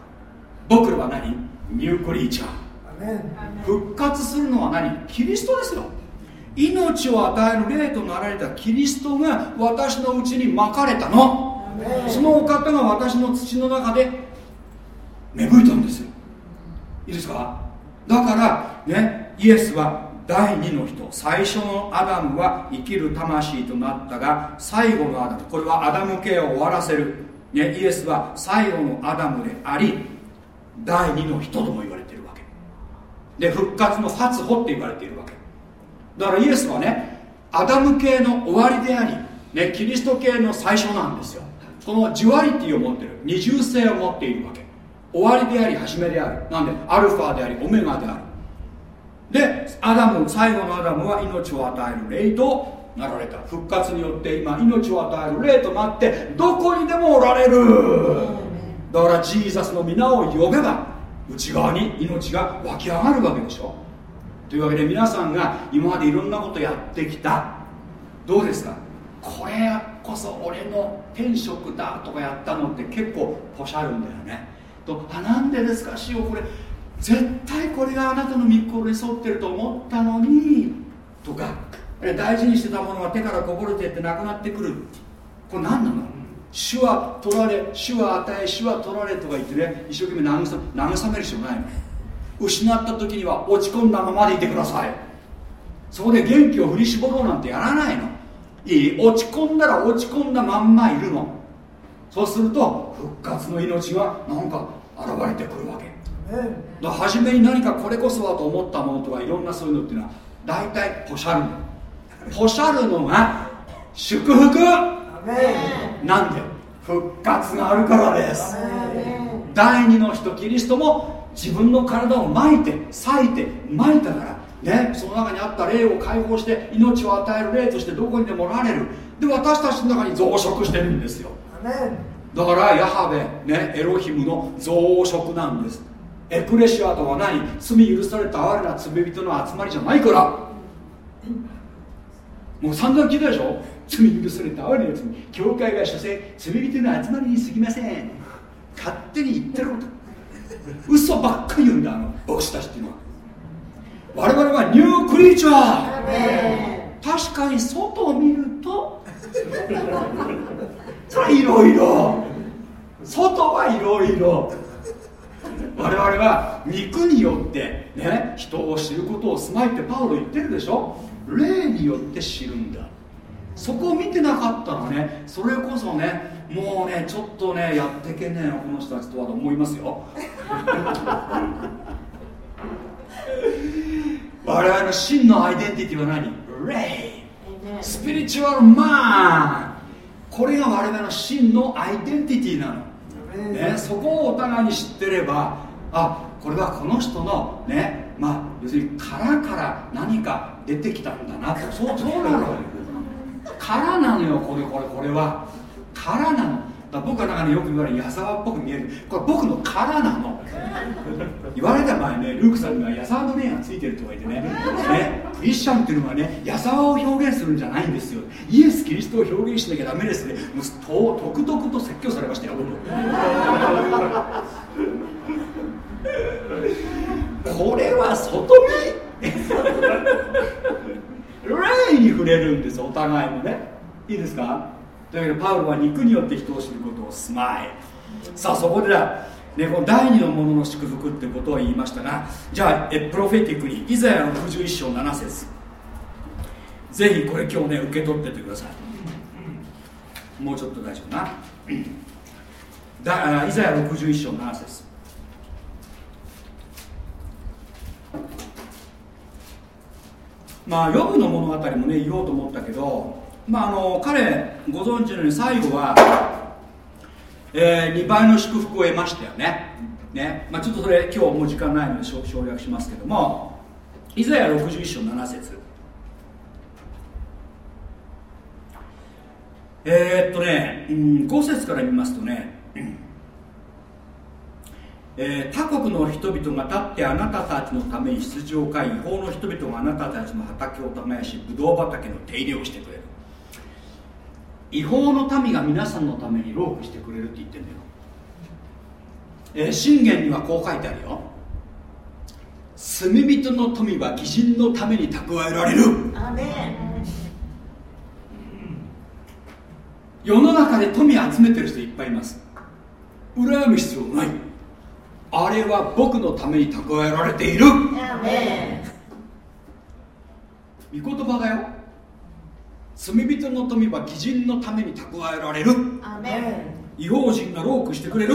僕らは何？ new creature 復活するのは何？キリストですよ。命を与える霊となられたキリストが私のうちにまかれたの。そのお方が私の土の中で芽吹いたんですよ。いいですか？だからねイエスは第二の人。最初のアダムは生きる魂となったが最後のアダム。これはアダム系を終わらせる、ね、イエスは最後のアダムであり第二の人とも言われているで復活の初穂って言われているわけ。だからイエスはねアダム系の終わりであり、ね、キリスト系の最初なんですよ。この duality を持ってる二重性を持っているわけ。終わりであり始めである。なんでアルファでありオメガである。でアダム最後のアダムは命を与える霊となられた。復活によって今命を与える霊となってどこにでもおられる。だからジーザスの皆を呼べば内側に命が湧き上がるわけでしょ？というわけで皆さんが今までいろんなことやってきた。どうですか？これこそ俺の天職だとかやったのって結構ポシャるんだよね。とあなんでですか？師匠これ絶対これがあなたの御心に沿ってると思ったのに。とか大事にしてたものが手からこぼれてってなくなってくる。これ何なの？主は取られ主は与え主は取られとか言ってね一生懸命慰慰める必要ないの。失った時には落ち込んだままでいてください。そこで元気を振り絞ろうなんてやらないの。いい？落ち込んだら落ち込んだまんまいるの。そうすると復活の命がなんか現れてくるわけ。だ初めに何かこれこそはと思ったものとかいろんなそういうのっていうのは大体ポシャるの。ポシャるのが祝福なんで？復活があるからです。第二の人キリストも自分の体をまいて裂いてまいたからねその中にあった霊を解放して命を与える霊としてどこにでもおられる。で私たちの中に増殖してるんですよ。だからヤハベ、ね、エロヒムの増殖なんです。エクレシアとは何？罪許された哀れな罪人の集まりじゃないから。もう散々聞いたでしょ？罪許された哀れな罪教会が所詮罪人の集まりにすぎません。勝手に言ってること。嘘ばっかり言うんだあの牧師たちっていうのは。我々はニュークリーチャー。確かに外を見ると それいろいろ。外はいろいろ。我々は肉によってね人を知ることを住まいってパウロ言ってるでしょ。霊によって知るんだ。そこを見てなかったらねそれこそねもうねちょっとねやってけねえなこの人たちとはと思いますよ。我々の真のアイデンティティは何？霊スピリチュアルマンこれが我々の真のアイデンティティなの、ね、そこをお互いに知ってればあこれはこの人のねまあ要するに殻から何か出てきたんだなと。そうそうなの殻なのよこれこれこれは。殻なの。だ僕はなんかよく言われる矢沢っぽく見える。これ僕の殻なの。言われた前ねルークさんには矢沢の面がついてるとか言ってね。ね。クリスチャンっていうのはね矢沢を表現するんじゃないんですよ。イエス・キリストを表現しなきゃダメですね。もうとくとくと説教されましたよ僕これは外見。に触れるんですお互いもね。いいですか？というわけでパウロは肉によって人を知ることを住まいさあそこでだ、ね、この第二のものの祝福ってことを言いましたがじゃあえプロフェティックにイザヤの61章7節。ぜひこれ今日ね受け取っててください。もうちょっと大丈夫な。だイザヤ61章7節。まあ、ヨブの物語もね言おうと思ったけど、まあ、あの彼ご存知のように最後は、えー、2倍の祝福を得ましたよね。ね、まあ、ちょっとそれ今日もう時間ないので省略しますけどもイザヤ61章7節。えー、っとね、うん、5節から見ますとね、えー、他国の人々が立ってあなたたちのために羊を飼い違法の人々があなたたちの畑を耕しブドウ畑の手入れをしてくれる。違法の民が皆さんのために労苦してくれるって言ってんだよ、えー、信玄にはこう書いてあるよ。罪人の富は義人のために蓄えられる。世の中で富集めてる人いっぱいいます。羨む必要ないあれは僕のために蓄えられている。御言葉だよ。罪人の富は義人のために蓄えられる。違法人が労苦してくれる。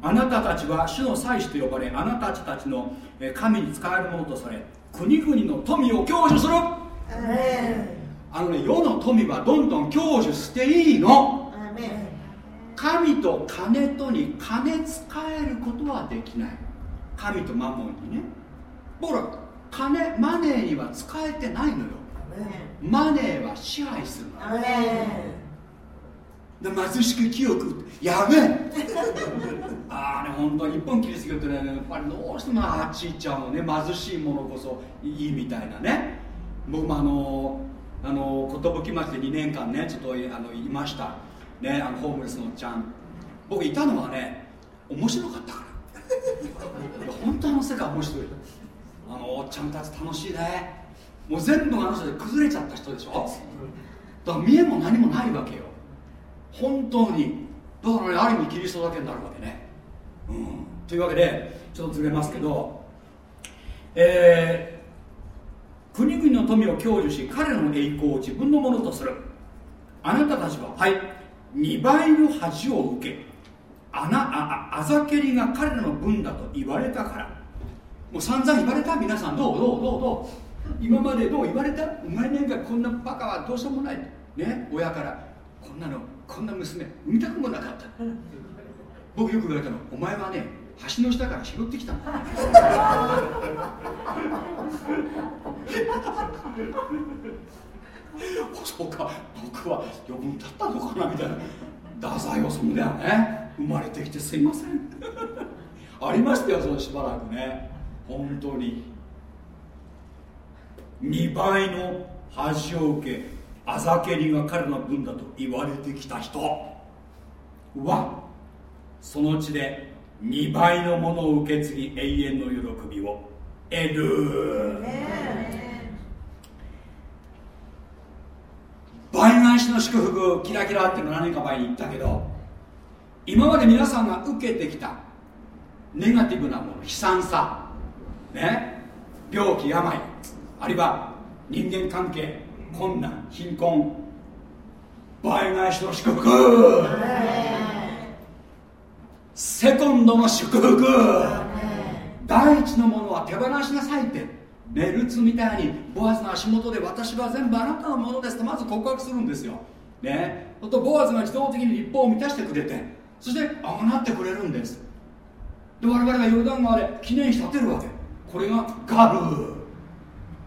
あなたたちは主の祭司と呼ばれあなたたちの神に使えるものとされ国々の富を享受する。あのね世の富はどんどん享受していいの神と金とに金使えることはできない。神とマモンにね。僕ら金マネーには使えてないのよ。マネーは支配するの。で貧しく清くやめ ああね本当日本キリスト教ってねやっぱりどうしてもあっち行っちゃうのね。貧しいものこそいいみたいなね。僕もあのあの寿町で2年間ねちょっとあのいましたねあのホームレスのおっちゃん。僕いたのはね面白かったから。本当あの世界面白い。あのおっちゃんたち楽しいね。もう全部あの人で崩れちゃった人でしょ。だから見えも何もないわけよ。本当に。だからねある意味キリストだけになるわけね。うん。というわけでちょっとずれますけど。えー、国々の富を享受し彼らの栄光を自分のものとする。あなたたちははい。2倍の恥を受けあなああざけりが彼らの分だと言われたから。もう散々言われた？皆さんどう？どう？どう？どう？今までどう？言われた？お前なんかこんなバカはどうしようもない。ね？親からこんなのこんな娘産みたくもなかった。僕よく言われたのお前はね橋の下から拾ってきたの。そうか僕は余分だったのかなみたいな。太宰治だよね。生まれてきてすいません。ありましたよそのしばらくね。本当に。2倍の恥を受けあざけりが彼の分だと言われてきた人。はその地で2倍のものを受け継ぎ永遠の喜びを得る、倍返しの祝福キラキラっていうの何か前に言ったけど今まで皆さんが受けてきたネガティブなもの悲惨さね病気病あるいは人間関係困難貧困倍返しの祝福セコンドの祝福第一のものは手放しなさいってねルツみたいにボアズの足元で私は全部あなたのものですとまず告白するんですよ。ね。とボアズが自動的に立法を満たしてくれてそしてあがなってくれるんです。で我々がヨルダン川で記念碑立てるわけ。これがガル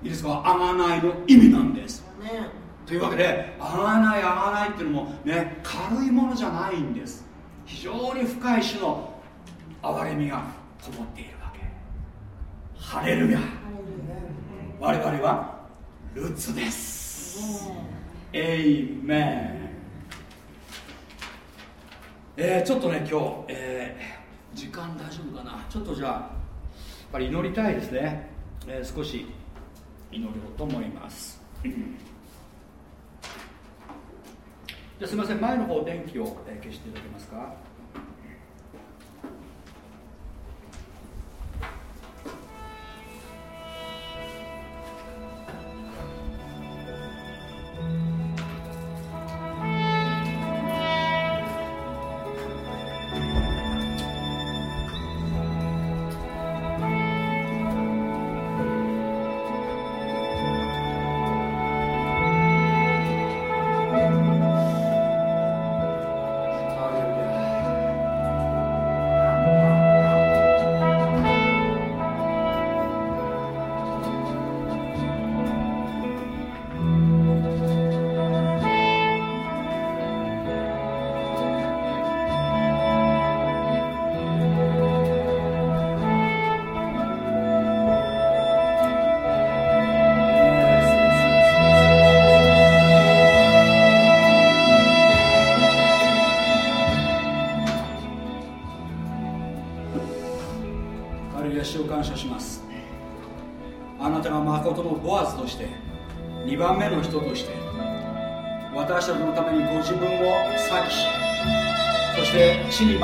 いいですか？あがないの意味なんです、ね、というわけであがないあがないっていうのもね軽いものじゃないんです。非常に深い種の憐れみがこもっているわけ。ハレルヤ我々はルツです。エイメンえー、ちょっとね今日、えー、時間大丈夫かな？ちょっとじゃあやっぱり祈りたいですね、えー、少し祈ろうと思います。じゃすみません前の方電気を、消していただけますか？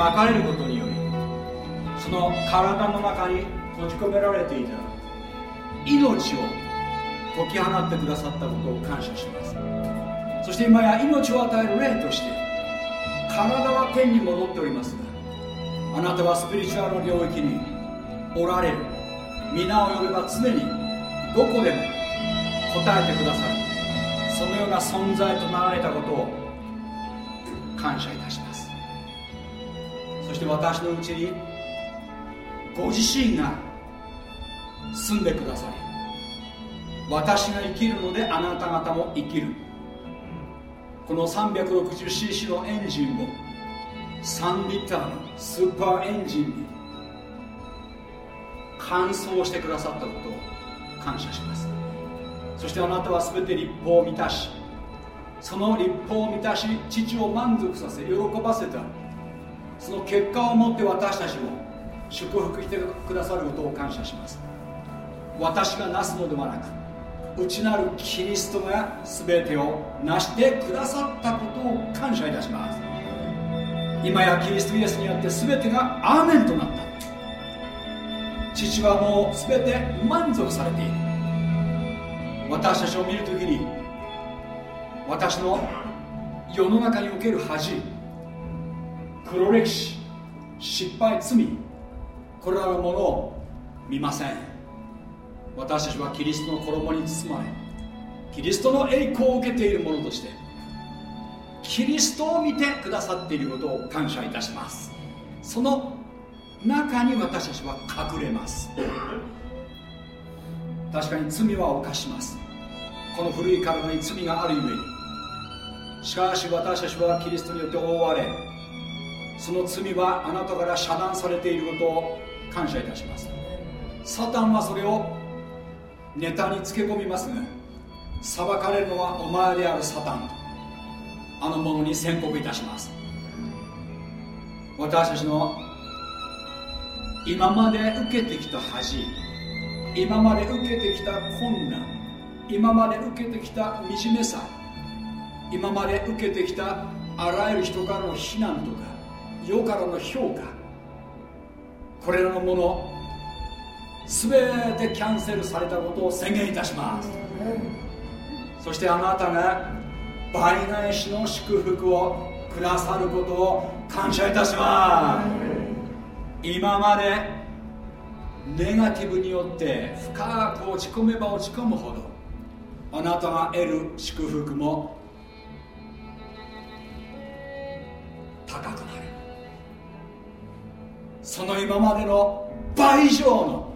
まかれることによりその体の中に閉じ込められていた命を解き放ってくださったことを感謝します。そして今や命を与える霊として体は天に戻っておりますがあなたはスピリチュアルの領域におられる皆を呼べば常にどこでも答えてくださるそのような存在となられたことを感謝いたします。して私のうちにご自身が住んでくださり私が生きるのであなた方も生きる。この 360cc のエンジンを3リッターのスーパーエンジンに乾燥してくださったことを感謝します。そしてあなたは全て立法を満たしその立法を満たし父を満足させ喜ばせた。その結果をもって私たちも祝福してくださることを感謝します。私がなすのではなく内なるキリストが全てを成してくださったことを感謝いたします。今やキリストイエスによって全てがアーメンとなった。父はもう全て満足されている。私たちを見るときに私の世の中における恥黒歴史失敗罪。これらのものを見ません。私たちはキリストの衣に包まれキリストの栄光を受けているものとしてキリストを見てくださっていることを感謝いたします。その中に私たちは隠れます。確かに罪は犯します。この古い体に罪があるゆえに。しかし私たちはキリストによって覆われその罪はあなたから遮断されていることを感謝いたします。サタンはそれをネタにつけ込みますが裁かれるのはお前であるサタンと。あの者に宣告いたします。私たちの今まで受けてきた恥今まで受けてきた困難今まで受けてきた惨めさ今まで受けてきたあらゆる人からの非難とか世からの評価。これらのもの全てキャンセルされたことを宣言いたします。そしてあなたが倍返しの祝福をくださることを感謝いたします。今までネガティブによって深く落ち込めば落ち込むほどあなたが得る祝福も高くなるその今までの倍以上の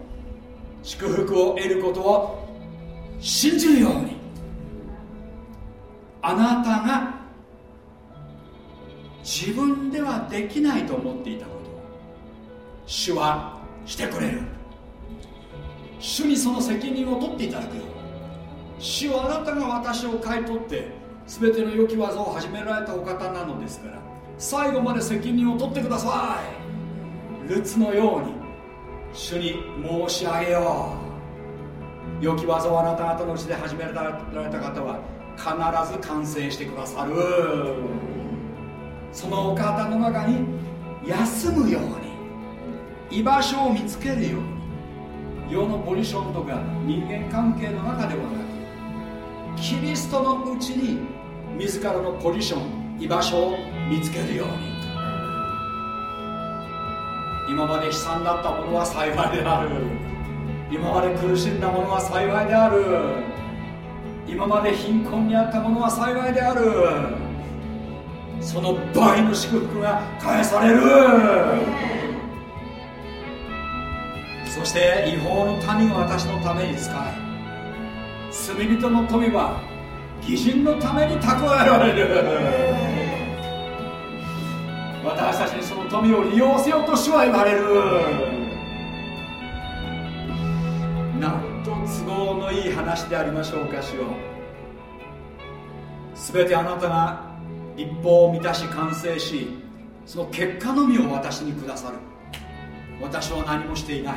祝福を得ることを信じるようにあなたが自分ではできないと思っていたこと。を主はしてくれる主にその責任を取っていただくよ。主はあなたが私を買い取って全ての良き技を始められたお方なのですから最後まで責任を取ってください。ルツのように主に申し上げよう。良き技をあなた方のうちで始められた方は必ず完成してくださる。そのお方の中に休むように。居場所を見つけるように。世のポジションとか人間関係の中ではなくキリストのうちに自らのポジション居場所を見つけるように。今まで悲惨だったものは幸いである。今まで苦しんだものは幸いである。今まで貧困にあったものは幸いである。その倍の祝福が返される。そして違法の民が私のために使え罪人の富は義人のために蓄えられる。私たちに富を利用せよと主は言われる。なんと都合のいい話でありましょうかしよ全てあなたが立法を満たし完成しその結果のみを私にくださる。私は何もしていない。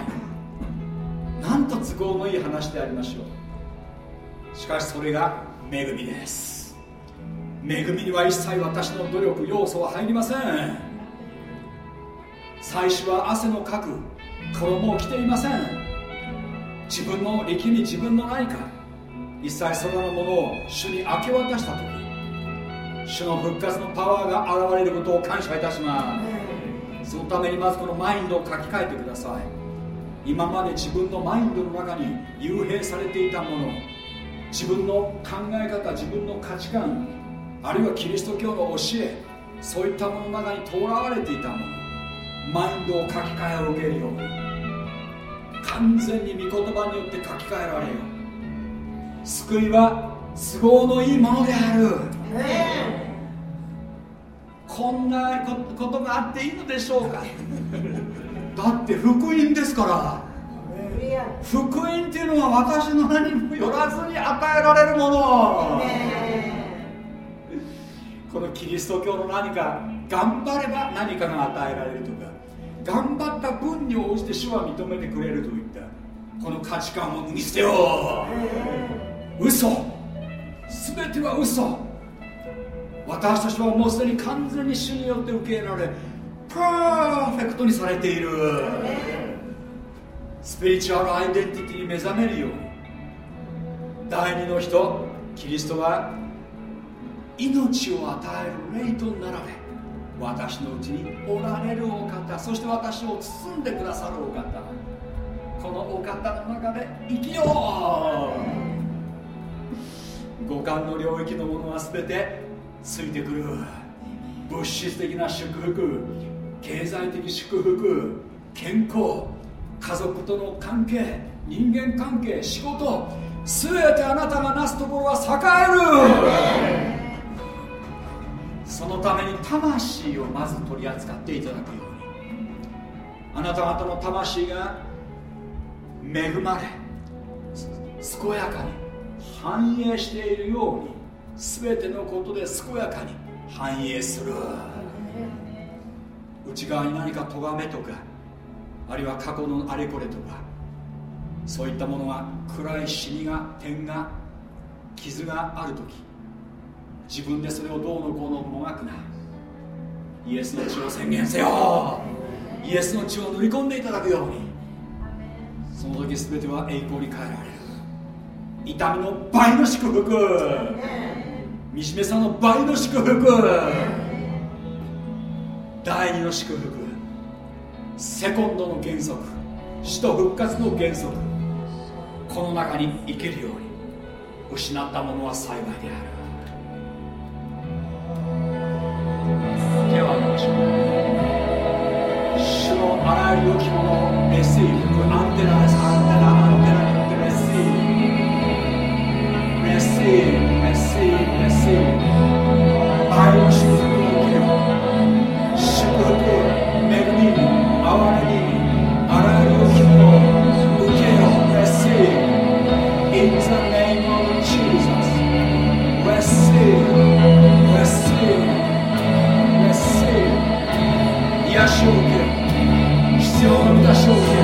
なんと都合のいい話でありましょう。しかしそれが恵みです。恵みには一切私の努力要素は入りません。最初は汗のかく衣を着ていません。自分の力み自分の何か。一切そのものを主に明け渡した時主の復活のパワーが現れることを感謝いたします。そのためにまずこのマインドを書き換えてください。今まで自分のマインドの中に幽閉されていたもの自分の考え方自分の価値観あるいはキリスト教の教えそういったものの中にとらわれていたものマインドを書き換えを受けるように。完全に御言葉によって書き換えられよ救いは都合のいいものである、こんなことがあっていいのでしょうか。だって福音ですから。福音っていうのは私の何もよらずに与えられるもの、このキリスト教の何か頑張れば何かが与えられるとか。頑張った分に応じて主は認めてくれるといった。この価値観を脱ぎ捨てよう。嘘。全ては嘘。私たちはもうすでに完全に主によって受け入れられパーフェクトにされている。スピリチュアルアイデンティティに目覚めるように。第二の人キリストは命を与える霊となられ私のうちにおられるお方そして私を包んでくださるお方このお方の中で生きよう。五感の領域のものは全てついてくる。物質的な祝福経済的祝福健康家族との関係人間関係仕事全てあなたがなすところは栄える。そのために魂をまず取り扱っていただくように。あなた方の魂が恵まれ健やかに繁栄しているように全てのことで健やかに繁栄する。内側に何か咎めとかあるいは過去のあれこれとかそういったものが暗い死にが点が傷がある時自分でそれをどうのこうのもがくな。イエスの血を宣言せよ。イエスの血を塗り込んでいただくように。その時全ては栄光に変えられる。痛みの倍の祝福。惨めさの倍の祝福。第二の祝福。セコンドの原則。死と復活の原則。この中に生きるように。失ったものは幸いである。手を挙げましょう主のあらゆる良きものをレシーブこれアンテナですアンテナアンテナによってレシーブレシーブレシーブレシーブ愛の祝福を受け癒しを受けよ必要の満たしを受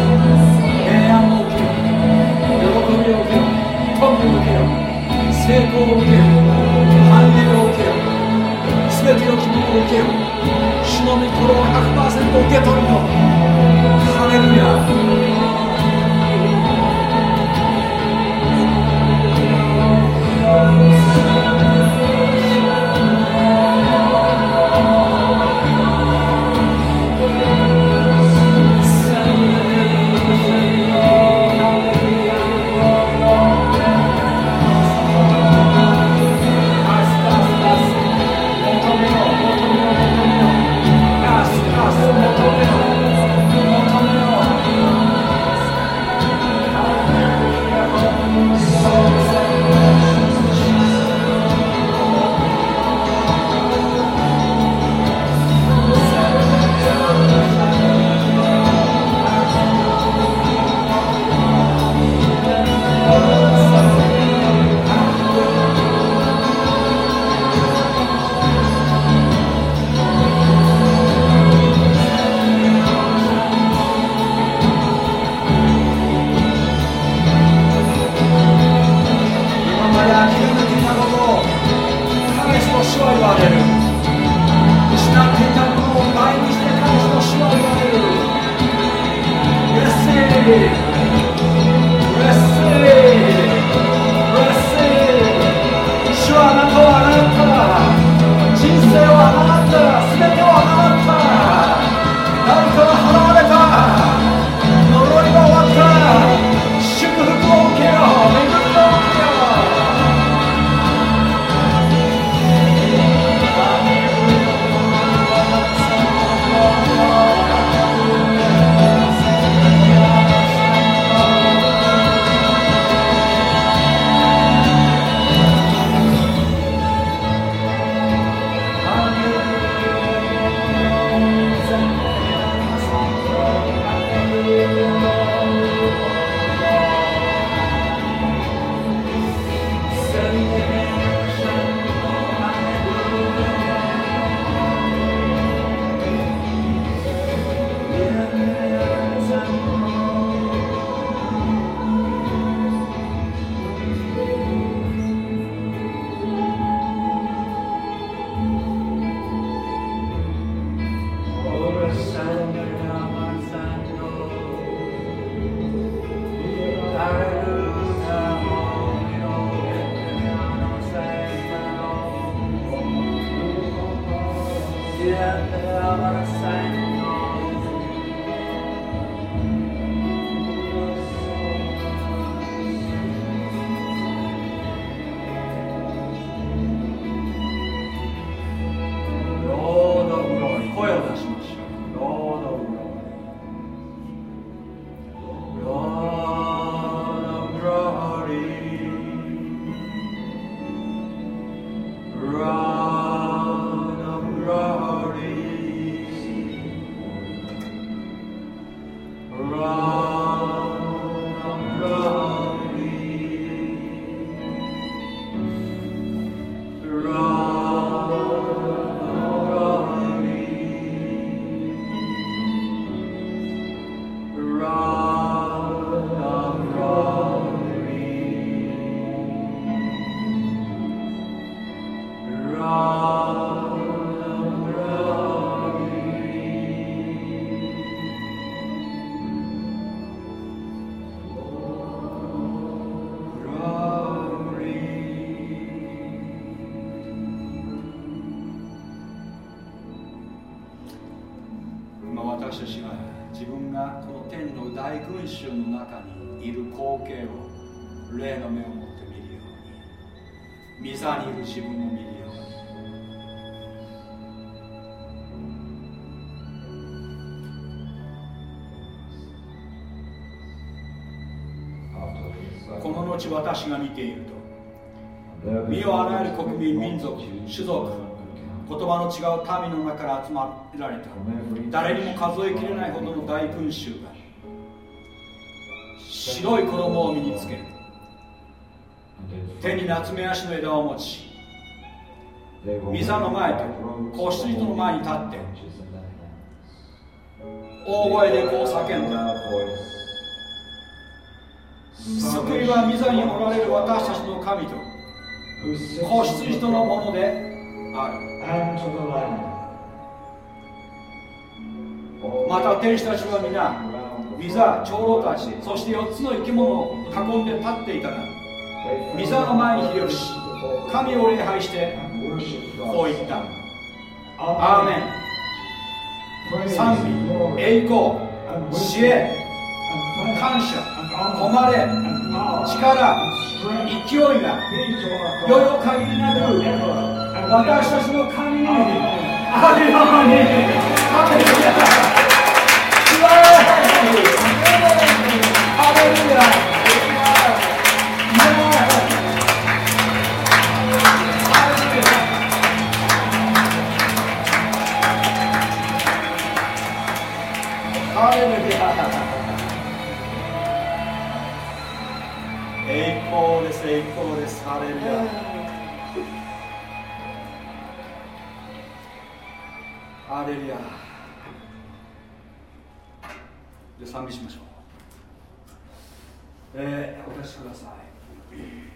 から集まられた誰にも数えきれないほどの大群衆が白い衣を身につける。手に夏目足の枝を持ち御座の前と子羊との前に立って大声でこう叫んだ。救いは御座におられる私たちの神と子羊とのものである。また天使たちは皆御座長老たちそして4つの生き物を囲んで立っていたが御座の前にひれ伏し神を礼拝してこう言った。アーメン。賛美。栄光。知恵。感謝。誉れ。力。勢いが。世よ限りなく私たちの神に。あるようにハレルヤハレルヤハレルヤ栄光です栄光ですハレルハレルヤで賛美しましょうえー、お出しください。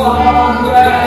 Sangre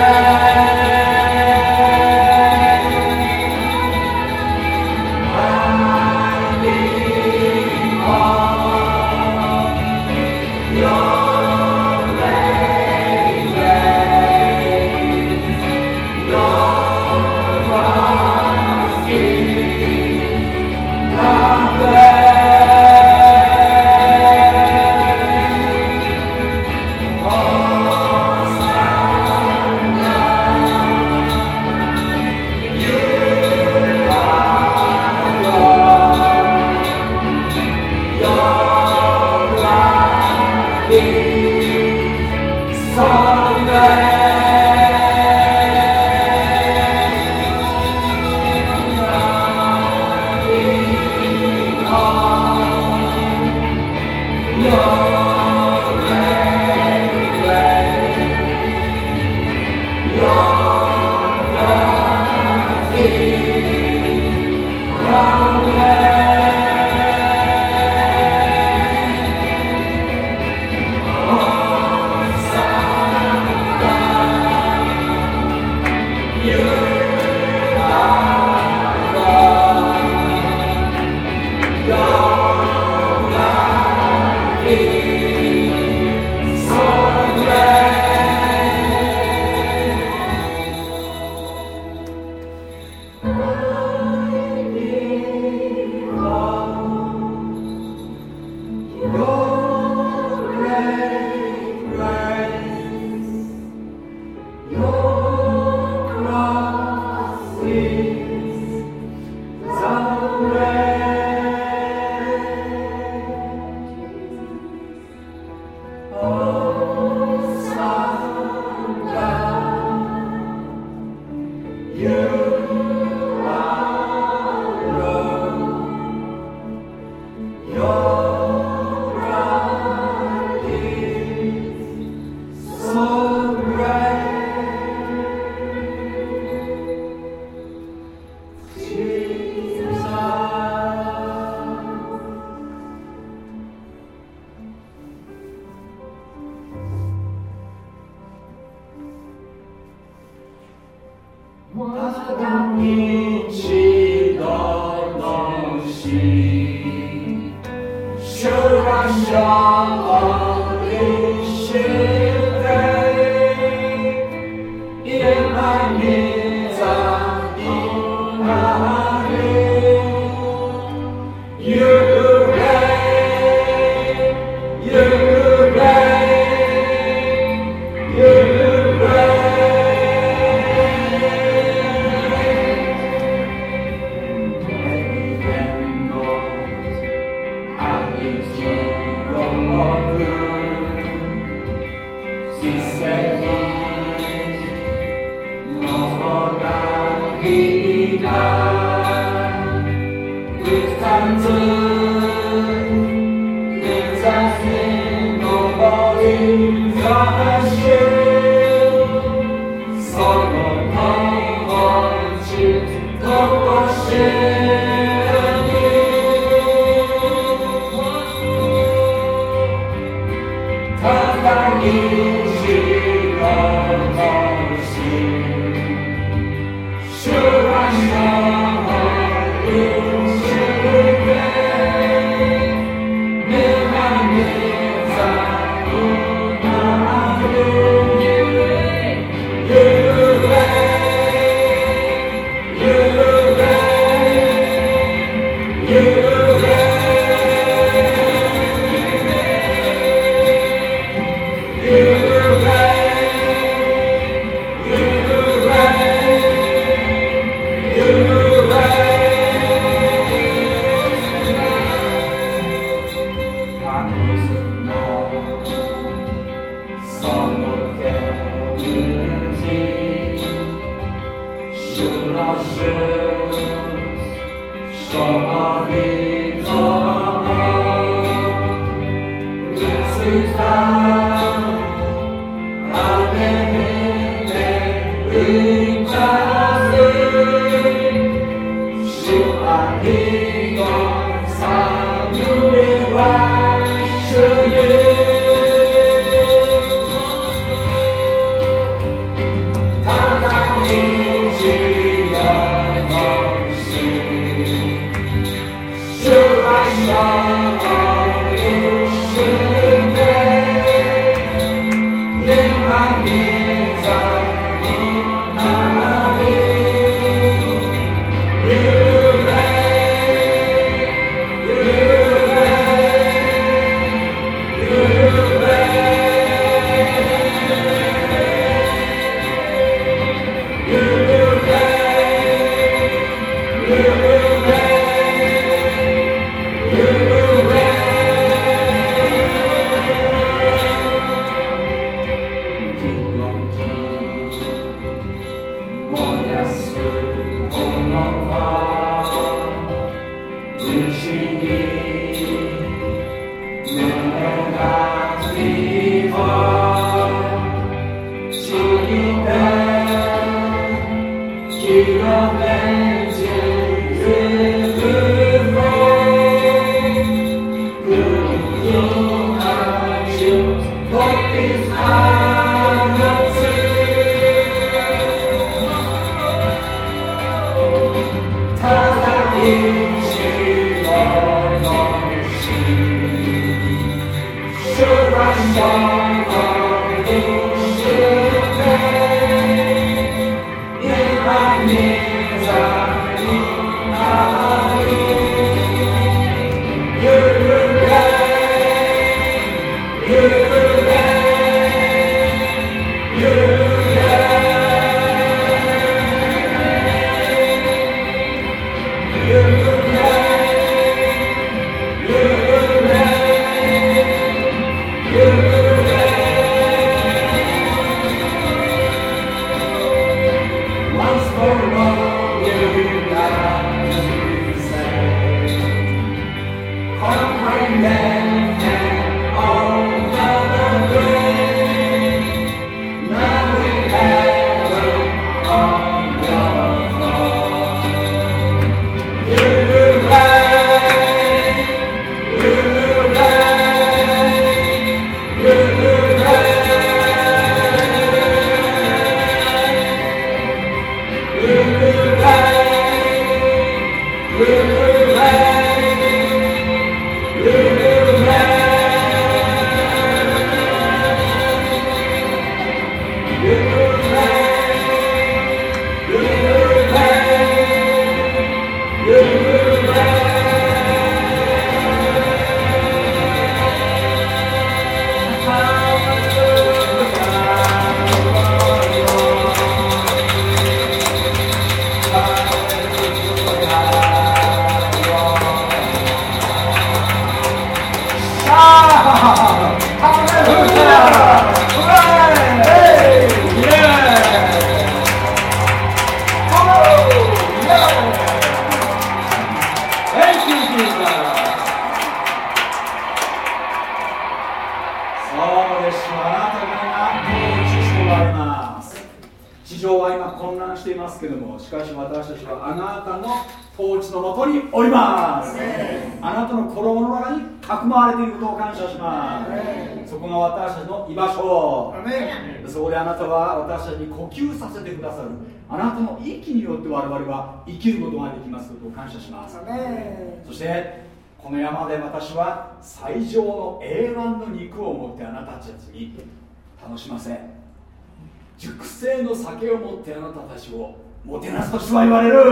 もてなすと主は言われる。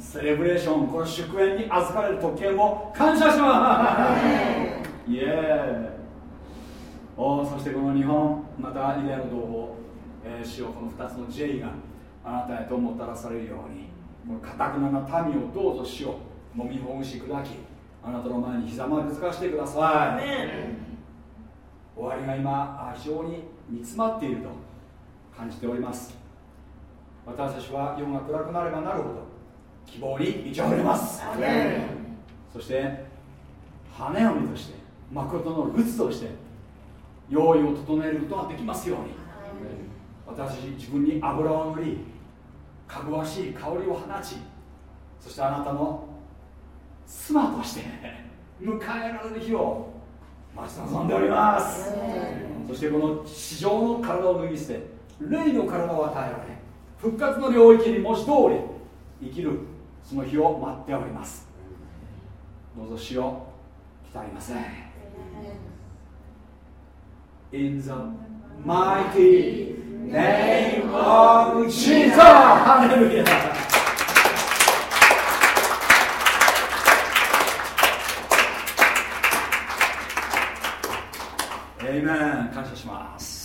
セレブレーションこの祝宴に預かれる特権を感謝します。イエーイおそしてこの日本またイデアの同胞、えー、主よこの2つの J があなたへともたらされるようにこのかたくなな民をどうぞしようもみほぐし砕きあなたの前にひざまずかしてください終わりが今非常に煮詰まっていると感じております。私たちは世が暗くなればなるほど希望に満ち溢れます。そして羽を見として誠のルツとして用意を整えることができますように。私自分に油を塗りかぐわしい香りを放ちそしてあなたの妻として迎えられる日を待ち望んでおります。そしてこの地上の体を脱ぎ捨て霊の体を与えられ復活の領域に文字通り生きるその日を待っております。どうぞ死を来たりません。In the mighty name of Jesus! ハレルヤメン感謝します。